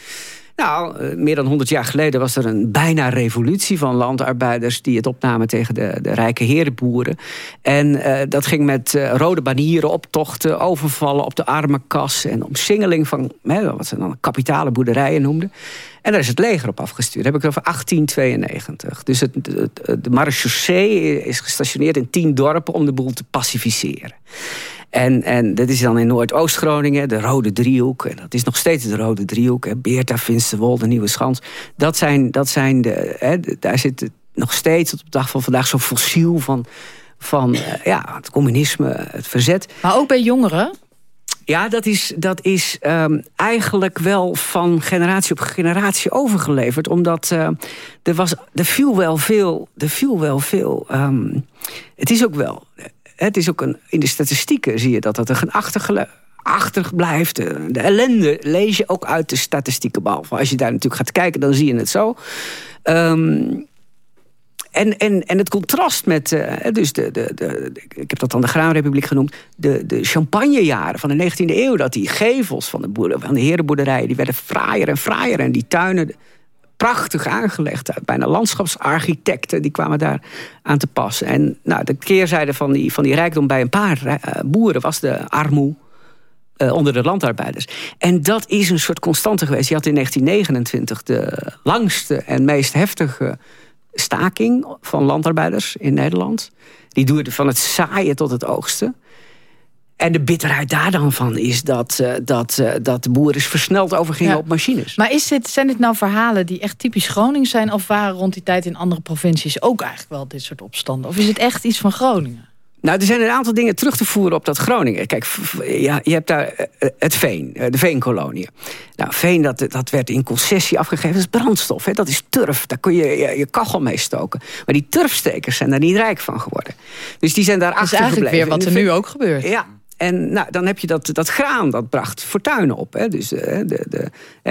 Nou, eh, meer dan 100 jaar geleden was er een bijna revolutie van landarbeiders die het opnamen tegen de, de rijke herenboeren. En eh, dat ging met eh, rode banieren, optochten, overvallen op de arme kas en omsingeling van hè, wat ze dan kapitale boerderijen noemden. En daar is het leger op afgestuurd. Dat heb ik over 1892. Dus het- de marechaussee is gestationeerd in tien dorpen om de boel te pacificeren. En, en dat is dan in Noordoost-Groningen, de Rode Driehoek. En dat is nog steeds de Rode Driehoek. Hè. Beerta, Finsterwolde, Nieuwe Schans. Dat zijn, dat zijn de, hè, de- daar zit het nog steeds tot op de dag van vandaag zo'n fossiel van, van eh, ja, het communisme, het verzet. Maar ook bij jongeren? Ja, dat is, dat is ehm, eigenlijk wel van generatie op generatie overgeleverd. Omdat eh, er, was, er viel wel veel. Er viel wel veel ehm, het is ook wel. Het is ook een, in de statistieken zie je dat dat een achtergele- achterblijft. De de ellende lees je ook uit de statistieken. Behalve als je daar natuurlijk gaat kijken, dan zie je het zo. Ehm, en, en, en het contrast met, eh, dus de, de, de, ik heb dat dan de Graanrepubliek genoemd, de, de champagnejaren van de 19e eeuw, dat die gevels van de, boeren, van de herenboerderijen, die werden fraaier en fraaier. En die tuinen prachtig aangelegd. Bijna landschapsarchitecten die kwamen daar aan te passen. En nou, de keerzijde van die, van die rijkdom bij een paar eh, boeren was de armoe. eh, onder de landarbeiders. En dat is een soort constante geweest. Je had in 1929 de langste en meest heftige staking van landarbeiders in Nederland. Die duurde van het zaaien tot het oogsten. En de bitterheid daar dan van is dat, eh, dat, eh, dat de boeren versneld overgingen Ja. op machines. Maar is dit, zijn dit nou verhalen die echt typisch Groningen zijn... of waren rond die tijd in andere provincies ook eigenlijk wel dit soort opstanden? Of is het echt iets van Groningen? Nou, er zijn een aantal dingen terug te voeren op dat Groningen. Kijk, ja, je hebt daar eh, het veen, de veenkoloniën. Nou, veen dat, dat werd in concessie afgegeven. Dat is brandstof, hè? dat is turf. Daar kun je je, je kachel mee stoken. Maar die turfstekers zijn daar niet rijk van geworden. Dus die zijn daar Dat is eigenlijk weer wat er nu ook gebeurt. Ja, en nou, dan heb je dat, dat graan, dat bracht fortuinen op. Hè. Dus eh, de,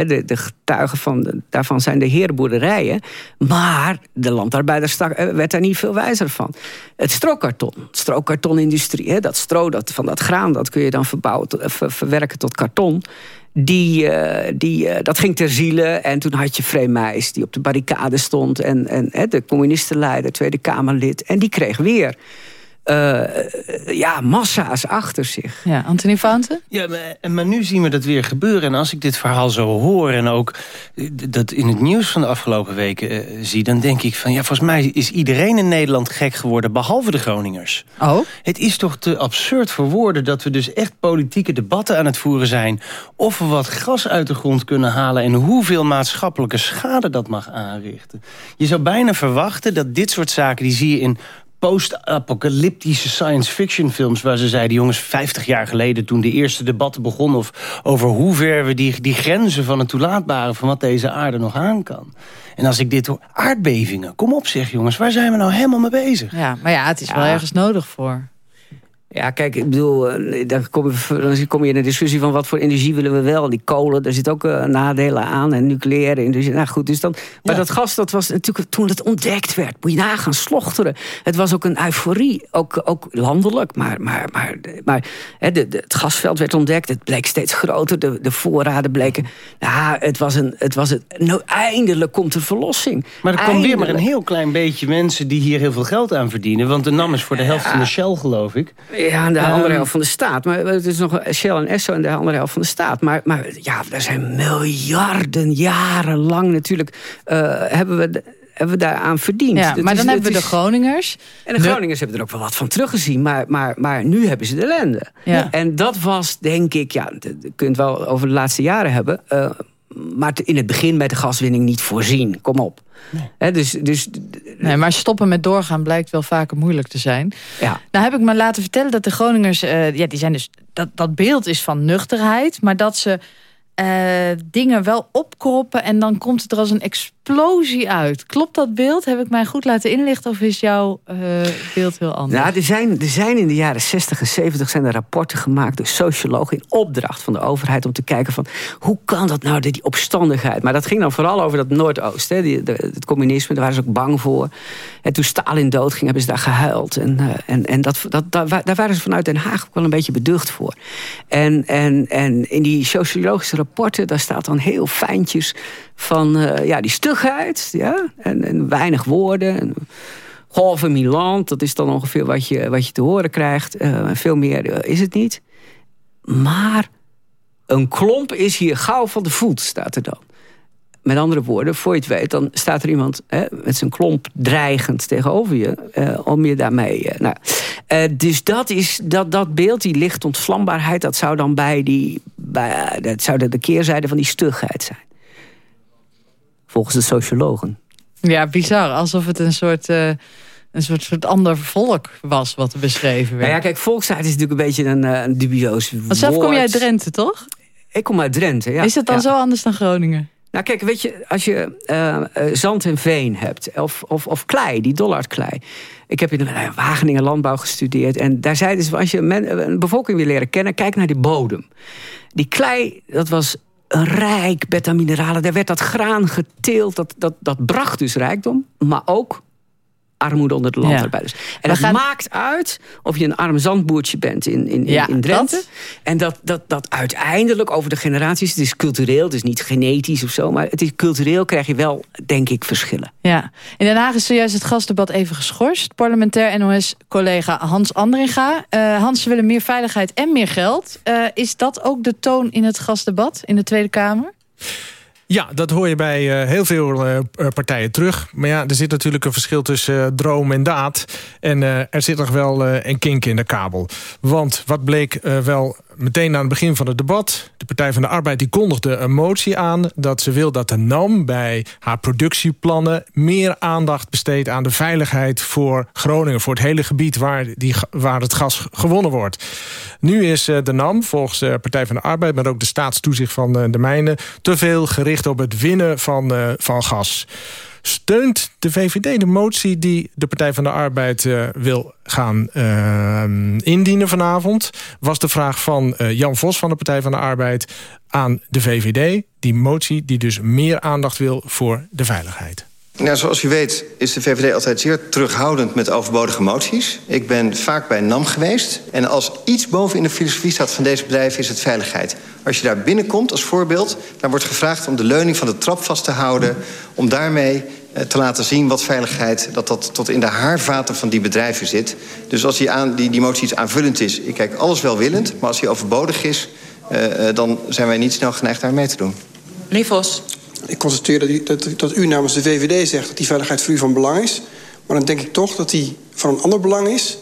de, de, getuigen van, de- daarvan zijn de herenboerderijen. Maar de landarbeider eh, werd daar niet veel wijzer van. Het strookkarton, strookkartonindustrie. Hè, dat stro dat, van dat graan, dat kun je dan verbouwen, eh, ver- verwerken tot karton. Die, die, dat ging ter ziele. En toen had je Vreemijs, die op de barricade stond. En, en de communistenleider, Tweede Kamerlid. En die kreeg weer eh, ja, massa's achter zich. Ja, Anthony Fountain? Ja, maar, en- maar nu zien we dat weer gebeuren. En als ik dit verhaal zo hoor en ook eh, dat in het nieuws van de afgelopen weken eh, zie... dan denk ik van, ja, volgens mij is iedereen in Nederland gek geworden... behalve de Groningers. Oh? Het is toch te absurd voor woorden dat we dus echt politieke debatten aan het voeren zijn... of we wat gas uit de grond kunnen halen... en hoeveel maatschappelijke schade dat mag aanrichten. Je zou bijna verwachten dat dit soort zaken, die zie je in post-apocalyptische science fiction films... waar ze zeiden, jongens, 50 jaar geleden... toen de eerste debatten begonnen... Of over hoe ver we die, die grenzen van het toelaatbare... van wat deze aarde nog aan kan. En als ik dit hoor, aardbevingen, kom op zeg jongens... waar zijn we nou helemaal mee bezig? Ja, maar ja, het is wel ergens nodig voor. Ja, kijk, ik bedoel, eh, dan kom, je, dan kom je in een discussie van wat voor energie willen we wel. Die kolen, daar zit ook eh, nadelen aan. En nucleaire energie. Nou goed, dus dan. Maar dat gas, dat was natuurlijk toen het ontdekt werd. Moet je nagaan, slochteren. Het was ook een euforie. Ook, ook landelijk. Maar, maar, maar, maar hè, de, de- het gasveld werd ontdekt. Het bleek steeds groter. De, de voorraden bleken. Ja, het was een. Het was het, nou, eindelijk komt er verlossing. Maar er kwam weer maar een heel klein beetje mensen die hier heel veel geld aan verdienen. Want de NAM is voor de helft van de Shell, geloof ik. Ja, en de Ehm, andere helft van de staat. Maar het is nog Shell en Esso en de andere helft van de staat. Maar, maar ja, er zijn miljarden jaren lang natuurlijk... eh, hebben, we, hebben we daaraan verdiend. Ja, maar is- dan hebben we de Groningers. En de Groningers hebben er ook wel wat van teruggezien. Maar, maar, maar, nu hebben ze de ellende. Ja. En dat was, denk ik... Ja, je kunt het wel over de laatste jaren hebben... eh, maar in het begin bij de gaswinning niet voorzien. Kom op. Dus, dus Nee, maar stoppen met doorgaan blijkt wel vaker moeilijk te zijn. Ja. Nou heb ik me laten vertellen dat de Groningers... eh, ja, die zijn dus, dat, dat beeld is van nuchterheid... maar dat ze eh, dingen wel opkroppen... en dan komt het er als een explosie uit. Klopt dat beeld? Heb ik mij goed laten inlichten... of is jouw eh, beeld heel anders? Nou, er zijn, er zijn in de jaren 60 en 70 zijn er rapporten gemaakt door sociologen in opdracht van de overheid om te kijken van hoe kan dat nou, die opstandigheid. Maar dat ging dan vooral over dat Noordoost, hè, die, het communisme, daar waren ze ook bang voor. En toen Stalin doodging, hebben ze daar gehuild. En, eh, en, en dat, dat, daar, daar waren ze vanuit Den Haag ook wel een beetje beducht voor. En, en, en in die sociologische rapporten, daar staat dan heel fijntjes van eh, ja, die stugheid, ja, en, en weinig woorden. En, Halve Milan, dat is dan ongeveer wat je, wat je te horen krijgt. Eh, veel meer eh, is het niet. Maar een klomp is hier gauw van de voet, staat er dan. Met andere woorden, voor je het weet, dan staat er iemand hè, met zijn klomp dreigend tegenover je. eh, om je daarmee. nou, eh, dus dat, is, dat, dat beeld, die lichtontvlambaarheid, dat zou dan bij die. Bij, dat zou de keerzijde van die stugheid zijn. Volgens de sociologen. Ja, bizar. Alsof het een soort, eh, een soort, soort ander volk was wat er beschreven werd. Nou ja, kijk, volksheid is natuurlijk een beetje een, eh, een dubieus Want zelf kom je uit Drenthe, toch? Ik kom uit Drenthe, ja. is het dan Ja. zo anders dan Groningen? Nou kijk, weet je, als je eh, zand en veen hebt, of, of, of klei, die dollardklei. Ik heb in de nou Wageningen landbouw gestudeerd. En daar zeiden ze, als je men- een bevolking wil leren kennen, kijk naar die bodem. Die klei, dat was rijk beta mineralen. Daar werd dat graan geteeld. Dat, dat, dat bracht dus rijkdom, maar ook armoede onder de Ja. landarbeiders. En dat gaan- maakt uit of je een arm zandboertje bent in, in, in, Ja, in Drenthe. dat. En dat, dat, dat uiteindelijk over de generaties, het is cultureel, het is niet genetisch of zo, maar het is cultureel krijg je wel, denk ik, verschillen. Ja. In Den Haag is zojuist het gastdebat even geschorst. Parlementair NOS-collega Hans Andringa. Eh, Hans, ze willen meer veiligheid en meer geld. Eh, is dat ook de toon in het gastdebat in de Tweede Kamer? Ja, dat hoor je bij eh, heel veel eh, partijen terug. Maar ja, er zit natuurlijk een verschil tussen eh, droom en daad. En eh, er zit nog wel eh, een kink in de kabel. Want wat bleek eh, wel meteen aan het begin van het debat... de Partij van de Arbeid die kondigde een motie aan... dat ze wil dat de NAM bij haar productieplannen... meer aandacht besteedt aan de veiligheid voor Groningen... voor het hele gebied waar, die, waar het gas gewonnen wordt. Nu is eh, de NAM, volgens de Partij van de Arbeid... maar ook de staatstoezicht van eh, de mijnen... te veel gericht op het winnen van, eh, van gas. Steunt de VVD de motie die de Partij van de Arbeid eh, wil gaan eh, indienen vanavond? Was de vraag van eh, Jan Vos van de Partij van de Arbeid aan de VVD. Die motie die dus meer aandacht wil voor de veiligheid. Nou, zoals u weet is de VVD altijd zeer terughoudend met overbodige moties. Ik ben vaak bij NAM geweest. En als iets boven in de filosofie staat van deze bedrijven is het veiligheid. Als je daar binnenkomt als voorbeeld, dan wordt gevraagd om de leuning van de trap vast te houden. Om daarmee eh, te laten zien wat veiligheid, dat dat tot in de haarvaten van die bedrijven zit. Dus als die, aan, die, motie iets aanvullend is, ik kijk alles welwillend. Maar als die overbodig is, eh, eh, dan zijn wij niet snel geneigd daar mee te doen. Meneer Vos. Ik constateer dat u, dat, dat u namens de VVD zegt dat die veiligheid voor u van belang is. Maar dan denk ik toch dat die van een ander belang is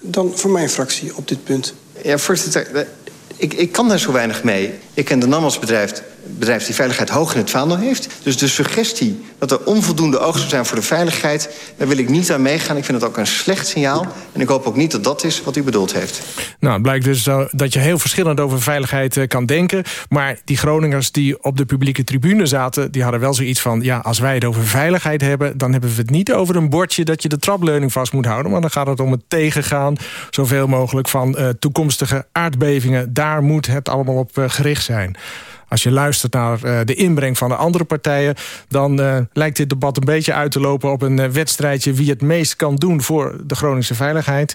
dan voor mijn fractie op dit punt. Ja, voorzitter, eh, ik, ik kan daar zo weinig mee. Ik ken de NAM als bedrijf bedrijf die veiligheid hoog in het vaandel heeft. Dus de suggestie dat er onvoldoende oog zou zijn voor de veiligheid... daar wil ik niet aan meegaan. Ik vind dat ook een slecht signaal. En ik hoop ook niet dat dat is wat u bedoeld heeft. Nou, het blijkt dus dat je heel verschillend over veiligheid eh, kan denken. Maar die Groningers die op de publieke tribune zaten... die hadden wel zoiets van, ja, als wij het over veiligheid hebben... dan hebben we het niet over een bordje dat je de trapleuning vast moet houden. Maar dan gaat het om het tegengaan, zoveel mogelijk van uh, toekomstige aardbevingen. Daar moet het allemaal op uh, gericht zijn. Als je luistert naar uh, de inbreng van de andere partijen... dan uh, lijkt dit debat een beetje uit te lopen op een uh, wedstrijdje... wie het meest kan doen voor de Groningse veiligheid.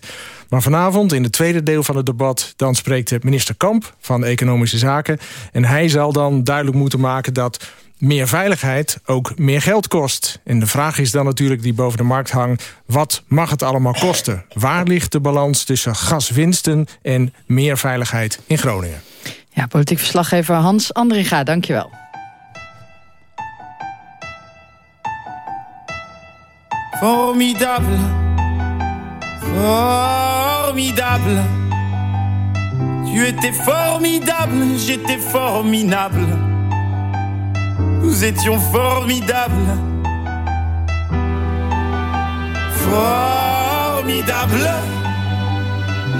Maar vanavond, in het tweede deel van het debat... dan spreekt minister Kamp van Economische Zaken. En hij zal dan duidelijk moeten maken dat meer veiligheid ook meer geld kost. En de vraag is dan natuurlijk die boven de markt hangt... wat mag het allemaal kosten? Waar ligt de balans tussen gaswinsten en meer veiligheid in Groningen? Ja, politiek verslaggever Hans Andringa, dankjewel. Formidable, formidable. Tu étais formidable, j'étais formidable. Nous étions formidables. Formidable.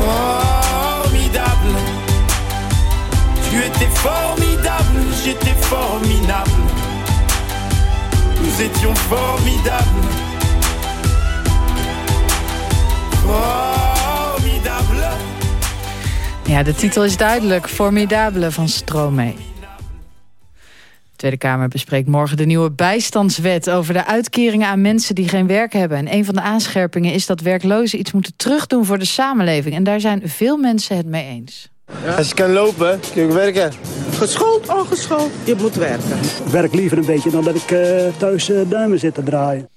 Formidable. Tu étais formidable, j'étais formidable. Nous étions formidables. Formidable. Ja, de titel is duidelijk. Formidable van Stromae. De Tweede Kamer bespreekt morgen de nieuwe bijstandswet... over de uitkeringen aan mensen die geen werk hebben. En een van de aanscherpingen is dat werklozen iets moeten terugdoen voor de samenleving. En daar zijn veel mensen het mee eens. Ja. Als je kan lopen, kun je werken. Geschoold, ongeschoold, je moet werken. Ik werk liever een beetje dan dat ik uh, thuis uh, duimen zit te draaien.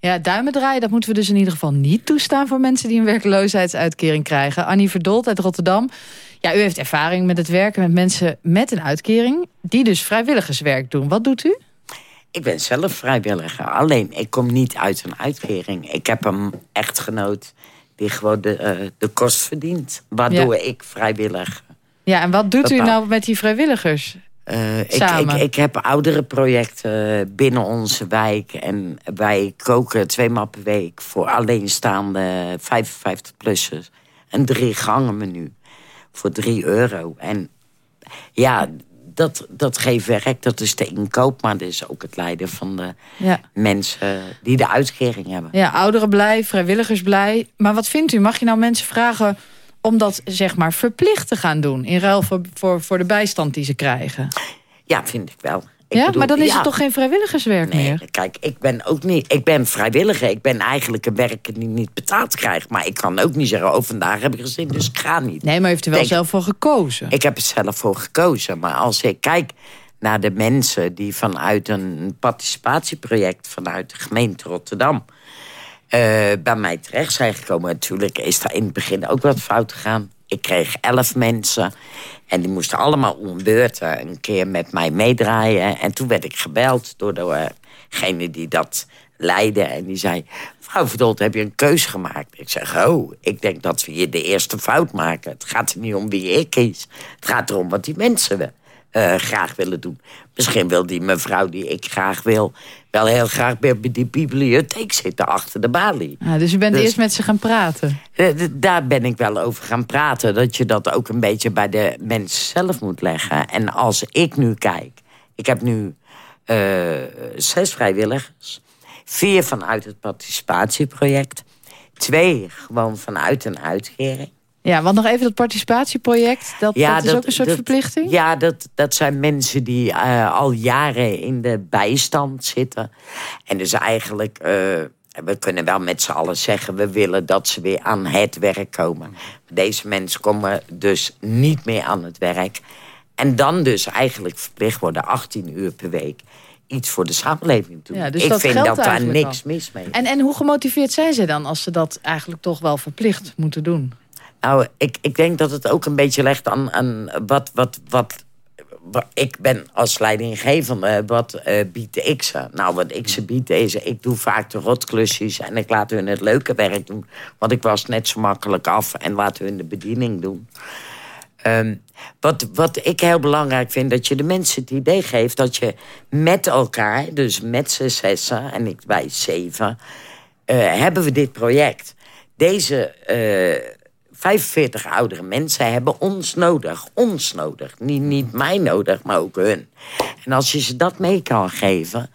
Ja, duimen draaien, dat moeten we dus in ieder geval niet toestaan... voor mensen die een werkloosheidsuitkering krijgen. Annie Verdolt uit Rotterdam. Ja, u heeft ervaring met het werken met mensen met een uitkering... die dus vrijwilligerswerk doen. Wat doet u? Ik ben zelf vrijwilliger. Alleen, ik kom niet uit een uitkering. Ik heb een echtgenoot die gewoon de, uh, de kost verdient. Waardoor ja. ik vrijwillig... Ja, en wat doet u nou met die vrijwilligers? Uh, ik, ik, ik, heb oudere projecten binnen onze wijk. En wij koken twee maal per week voor alleenstaande 55-plussers. Een drie gangen menu voor 3 euro. En ja, dat, dat geeft werk, dat is de inkoop. Maar dat is ook het lijden van de ja. mensen die de uitkering hebben. Ja, ouderen blij, vrijwilligers blij. Maar wat vindt u? Mag je nou mensen vragen om dat zeg maar verplicht te gaan doen... in ruil voor, voor, voor de bijstand die ze krijgen? Ja, vind ik wel. Ja, bedoel, maar dan is ja. het toch geen vrijwilligerswerk nee, meer? Kijk, ik ben ook niet... Ik ben vrijwilliger. Ik ben eigenlijk een werker die niet betaald krijgt. Maar ik kan ook niet zeggen, oh, vandaag heb ik er zin, dus ik ga niet. Nee, maar heeft u wel Denk, zelf voor gekozen? Ik heb er zelf voor gekozen. Maar als ik kijk naar de mensen die vanuit een participatieproject... vanuit de gemeente Rotterdam... Uh, bij mij terecht zijn gekomen. Natuurlijk is daar in het begin ook wat fout gegaan. Ik kreeg elf mensen. En die moesten allemaal om beurten een keer met mij meedraaien. En toen werd ik gebeld door degene die dat leidde. En die zei, mevrouw Verdold, heb je een keus gemaakt? Ik zeg, oh, ik denk dat we hier de eerste fout maken. Het gaat er niet om wie ik kies. Het gaat erom wat die mensen eh, graag willen doen. Misschien wil die mevrouw die ik graag wil... wel heel graag bij die bibliotheek zitten achter de balie. Ja, dus u bent Dus- eerst met ze gaan praten. Eh, Daar ben ik wel over gaan praten. Dat je dat ook een beetje bij de mens zelf moet leggen. En als ik nu kijk... Ik heb nu eh, zes vrijwilligers. Vier vanuit het participatieproject. Twee gewoon vanuit een uitkering. Ja, want nog even dat participatieproject, dat, dat is ook een soort dat- verplichting? Ja, dat, dat zijn mensen die eh, al jaren in de bijstand zitten. En dus eigenlijk, eh, we kunnen wel met z'n allen zeggen... we willen dat ze weer aan het werk komen. Deze mensen komen dus niet meer aan het werk. En dan dus eigenlijk verplicht worden 18 uur per week... iets voor de samenleving te doen. Ja, dus Ik dat vind dat daar niks al. mis mee En, en hoe gemotiveerd zijn ze dan als ze dat eigenlijk toch wel verplicht moeten doen? Nou, ik, ik denk dat het ook een beetje legt aan, aan wat, wat, wat, Ik ben als leidinggevende, wat eh bied ik ze? Nou, wat ik ze bied is, ik doe vaak de rotklusjes... en ik laat hun het leuke werk doen. Want ik was net zo makkelijk af en laat hun de bediening doen. Ehm, wat, wat ik heel belangrijk vind, dat je de mensen het idee geeft... dat je met elkaar, dus met z'n zessen en ik bij zeven... eh, hebben we dit project. Deze eh 45 oudere mensen hebben ons nodig. Ons nodig. Niet, niet mij nodig, maar ook hun. En als je ze dat mee kan geven...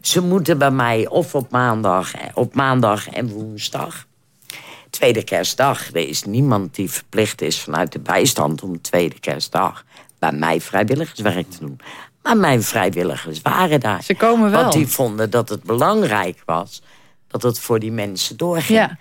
ze moeten bij mij of op maandag, op maandag en woensdag... Tweede kerstdag. Er is niemand die verplicht is vanuit de bijstand... om tweede kerstdag bij mij vrijwilligerswerk te doen. Maar mijn vrijwilligers waren daar. Ze komen wel. Want die vonden dat het belangrijk was... dat het voor die mensen doorging. Ja.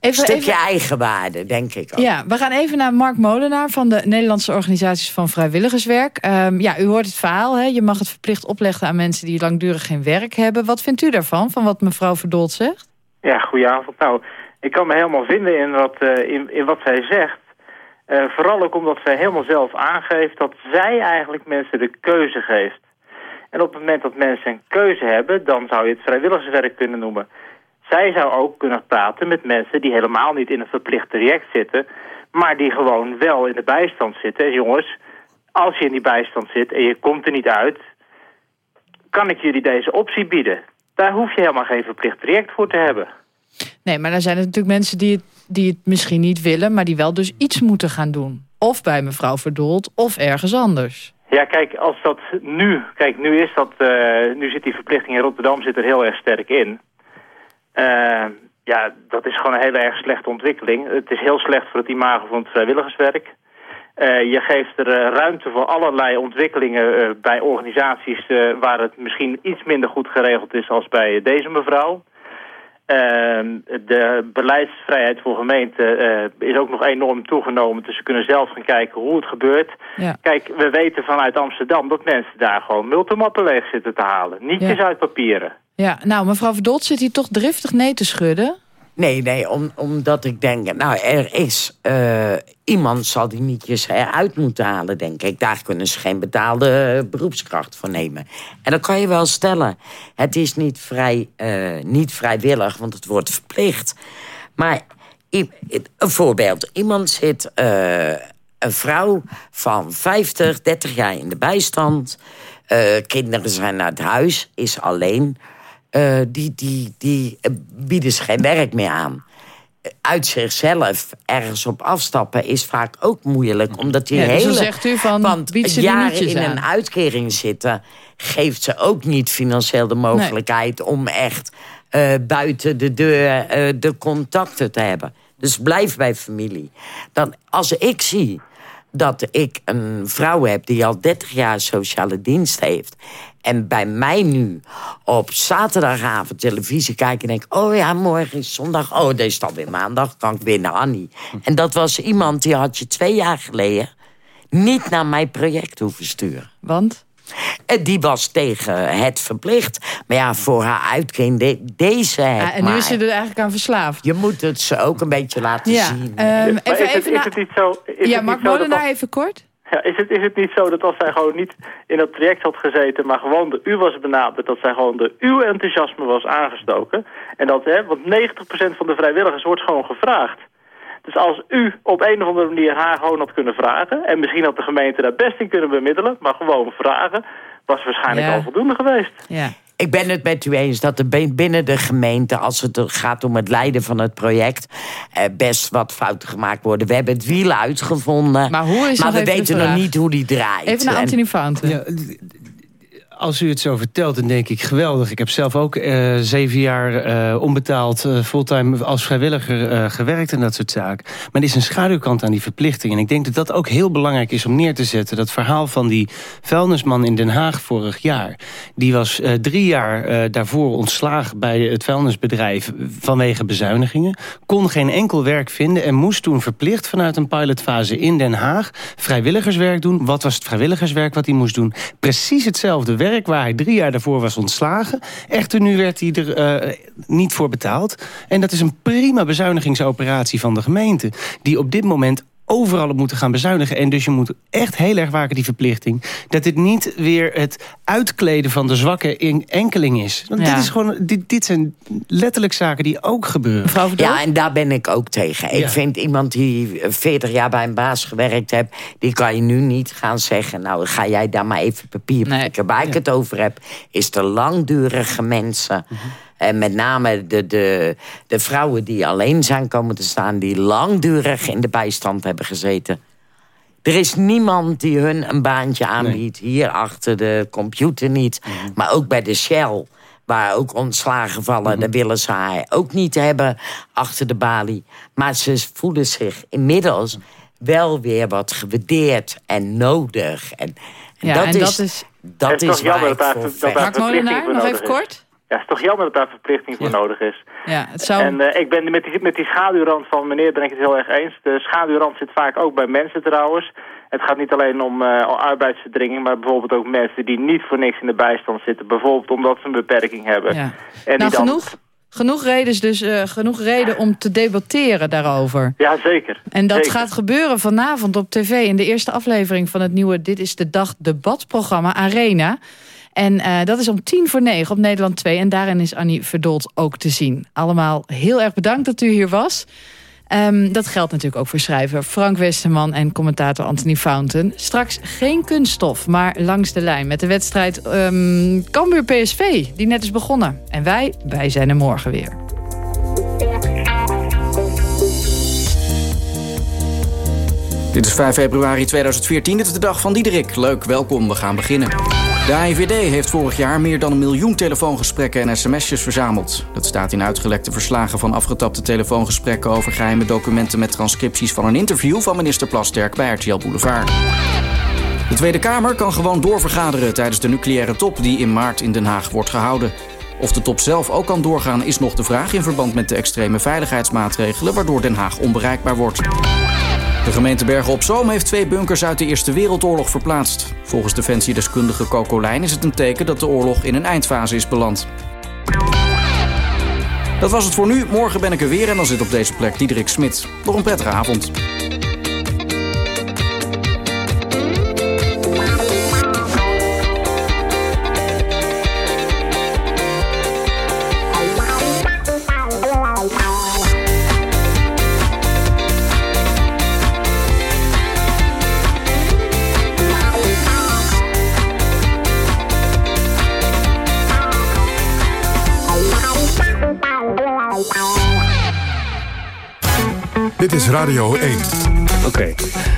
Even, Stukje even- eigenwaarde, denk ik ook. Ja, we gaan even naar Mark Molenaar van de Nederlandse Organisaties van Vrijwilligerswerk. Ehm, ja, u hoort het verhaal. Hè? Je mag het verplicht opleggen aan mensen die langdurig geen werk hebben. Wat vindt u daarvan, van wat mevrouw Verdold zegt? Ja, goedenavond. Nou, ik kan me helemaal vinden in wat, eh, in, in wat zij zegt. Eh, vooral ook omdat zij helemaal zelf aangeeft dat zij eigenlijk mensen de keuze geeft. En op het moment dat mensen een keuze hebben, dan zou je het vrijwilligerswerk kunnen noemen. Zij zou ook kunnen praten met mensen die helemaal niet in een verplicht traject zitten, maar die gewoon wel in de bijstand zitten. En jongens, als je in die bijstand zit en je komt er niet uit, kan ik jullie deze optie bieden. Daar hoef je helemaal geen verplicht traject voor te hebben. Nee, maar dan zijn er natuurlijk mensen die het, die het misschien niet willen... maar die wel dus iets moeten gaan doen. Of bij mevrouw Verdold, of ergens anders. Ja, kijk, als dat nu... Kijk, nu is dat... eh, nu zit die verplichting in Rotterdam zit er heel erg sterk in. Eh, ja, dat is gewoon een hele erg slechte ontwikkeling. Het is heel slecht voor het imago van het vrijwilligerswerk. Eh, je geeft er eh, ruimte voor allerlei ontwikkelingen eh, bij organisaties... waar het misschien iets minder goed geregeld is als bij deze mevrouw. Ehm, de beleidsvrijheid voor gemeenten is ook nog enorm toegenomen. Dus ze kunnen zelf gaan kijken hoe het gebeurt. Ja. Kijk, we weten vanuit Amsterdam dat mensen daar gewoon multimappen leeg zitten te halen. Nietjes Ja. uit papieren. Ja, nou, mevrouw Verdold zit hier toch driftig nee te schudden. Nee, nee, om, omdat ik denk, nou, er is eh, iemand zal die nietjes eruit moeten halen, denk ik. Daar kunnen ze geen betaalde beroepskracht voor nemen. En dan kan je wel stellen, het is niet, vrij, eh, niet vrijwillig, want het wordt verplicht. Maar een voorbeeld, iemand zit, eh, een vrouw van 50, 30 jaar in de bijstand. kinderen zijn naar het huis, is alleen. Eh, die, die, die bieden ze geen werk meer aan. Uit zichzelf ergens op afstappen is vaak ook moeilijk. Omdat die Ja, dus hele... zegt u van, want jaren in aan. een uitkering zitten... geeft ze ook niet financieel de mogelijkheid... om echt eh, buiten de deur eh, de contacten te hebben. Dus blijf bij familie. Dan, als ik zie dat ik een vrouw heb die al 30 jaar sociale dienst heeft... en bij mij nu op zaterdagavond televisie kijkt en denk... oh ja, morgen is zondag, oh, deze is alweer maandag, kan ik weer naar Annie. En dat was iemand die had je twee jaar geleden... niet naar mijn project hoeven sturen. Want? En die was tegen het verplicht. Maar ja, voor haar uitkering, de- deze het Ah, en nu maar. is ze er eigenlijk aan verslaafd. Je moet het ze ook een beetje laten Ja, zien. ehm, Maar even, is, het, even is na- het niet zo... Is ja, Mark Molenaar, als- even kort. Ja, is, het, is het niet zo dat als zij gewoon niet in dat traject had gezeten... maar gewoon de u was benaderd, dat zij gewoon de uw enthousiasme was aangestoken? En dat, hè, want 90% van de vrijwilligers wordt gewoon gevraagd. Dus als u op een of andere manier haar gewoon had kunnen vragen... en misschien had de gemeente daar best in kunnen bemiddelen... maar gewoon vragen, was waarschijnlijk Ja. al voldoende geweest. Ja. Ik ben het met u eens dat er bin- binnen de gemeente, als het gaat om het leiden van het project, eh, best wat fouten gemaakt worden. We hebben het wiel uitgevonden, Maar hoe is maar we weten nog niet hoe die draait. Even naar Anthony Fountain. Ja, als u het zo vertelt, dan denk ik geweldig. Ik heb zelf ook eh, zeven jaar eh, onbetaald eh, fulltime als vrijwilliger gewerkt en dat soort zaken. Maar er is een schaduwkant aan die verplichting. En ik denk dat dat ook heel belangrijk is om neer te zetten. Dat verhaal van die vuilnisman in Den Haag vorig jaar. Die was drie jaar daarvoor ontslagen bij het vuilnisbedrijf vanwege bezuinigingen. Kon geen enkel werk vinden en moest toen verplicht vanuit een pilotfase in Den Haag vrijwilligerswerk doen. Wat was het vrijwilligerswerk wat hij moest doen? Precies hetzelfde werk waar hij drie jaar daarvoor was ontslagen. Echter, nu werd hij er eh, niet voor betaald. En dat is een prima bezuinigingsoperatie van de gemeente. Die op dit moment overal op moeten gaan bezuinigen. En dus je moet echt heel erg waken, die verplichting... dat dit niet weer het uitkleden van de zwakke in enkeling is. Want Ja. dit, is gewoon, dit, dit zijn letterlijk zaken die ook gebeuren. Ja, en daar ben ik ook tegen. Ik Ja. vind iemand die eh, 40 jaar bij een baas gewerkt heeft... die kan je nu niet gaan zeggen... nou, ga jij daar maar even papier prikken. Waar ik het over heb, is de langdurige mensen... Mhm. En met name de, de, de vrouwen die alleen zijn komen te staan... die langdurig in de bijstand hebben gezeten. Er is niemand die hun een baantje aanbiedt. Hier achter de computer niet. Mhm. Maar ook bij de Shell, waar ook ontslagen vallen... Mhm. daar willen ze haar ook niet hebben achter de balie. Maar ze voelen zich inmiddels wel weer wat gewaardeerd en nodig. En, en Ja, dat, en is, dat is- dat Het is toch jammer waar dat daar, daar. Mark Molenaar, nog even is. kort. Ja, het is toch jammer dat daar verplichting voor nodig is. Ja, het zou... En eh, ik ben met die, met die schaduwrand van meneer ben ik het heel erg eens. De schaduwrand zit vaak ook bij mensen trouwens. Het gaat niet alleen om eh, arbeidsverdringing, maar bijvoorbeeld ook mensen die niet voor niks in de bijstand zitten. Bijvoorbeeld omdat ze een beperking hebben. Ja. En nou, die dan... genoeg, genoeg, reden dus, eh, genoeg reden om te debatteren daarover. Ja, zeker. En dat Zeker. gaat gebeuren vanavond op tv... in de eerste aflevering van het nieuwe Dit is de Dag debatprogramma Arena. En eh, dat is om tien voor negen op Nederland 2. En daarin is Annie Verdold ook te zien. Allemaal heel erg bedankt dat u hier was. Ehm, dat geldt natuurlijk ook voor schrijver Frank Westerman en commentator Anthony Fountain. Straks geen kunststof, maar langs de lijn met de wedstrijd ehm Cambuur PSV, die net is begonnen. En wij, wij zijn er morgen weer. Dit is 5 februari 2014, dit is de dag van Diederik. Leuk, welkom, we gaan beginnen. De AIVD heeft vorig jaar meer dan een miljoen telefoongesprekken en sms'jes verzameld. Dat staat in uitgelekte verslagen van afgetapte telefoongesprekken... over geheime documenten met transcripties van een interview... van minister Plasterk bij RTL Boulevard. De Tweede Kamer kan gewoon doorvergaderen tijdens de nucleaire top... die in maart in Den Haag wordt gehouden. Of de top zelf ook kan doorgaan is nog de vraag... in verband met de extreme veiligheidsmaatregelen... waardoor Den Haag onbereikbaar wordt. De gemeente Bergen op Zoom heeft twee bunkers uit de Eerste Wereldoorlog verplaatst. Volgens defensiedeskundige Coco Lijn is het een teken dat de oorlog in een eindfase is beland. Dat was het voor nu. Morgen ben ik er weer en dan zit op deze plek Diederik Smit. Nog een prettige avond. Is Radio 1. Oké.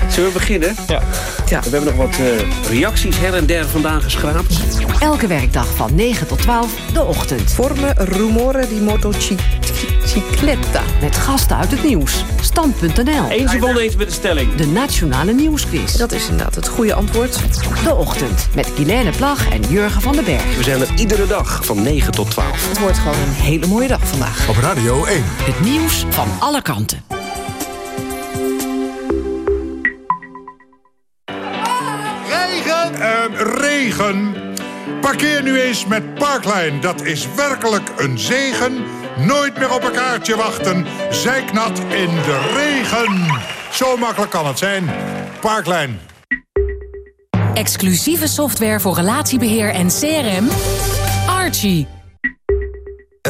Zullen we beginnen? Ja. We hebben nog wat eh, reacties her en der vandaan geschraapt. Elke werkdag van 9 tot 12, de ochtend. Vormen rumore di motocicletta. Met gasten uit het nieuws. Stand.nl. Eens of oneens met de stelling? De Nationale Nieuwsquiz. Dat is inderdaad het goede antwoord. De ochtend. Met Guilaine Plag en Jurgen van den Berg. We zijn er iedere dag van 9 tot 12. Het wordt gewoon een hele mooie dag vandaag. Op Radio 1. Het nieuws van alle kanten. Regen! Parkeer nu eens met Parklijn. Dat is werkelijk een zegen. Nooit meer op een kaartje wachten. Zijknat in de regen. Zo makkelijk kan het zijn. Parklijn. Exclusieve software voor relatiebeheer en CRM. Archie.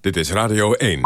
Dit is Radio 1.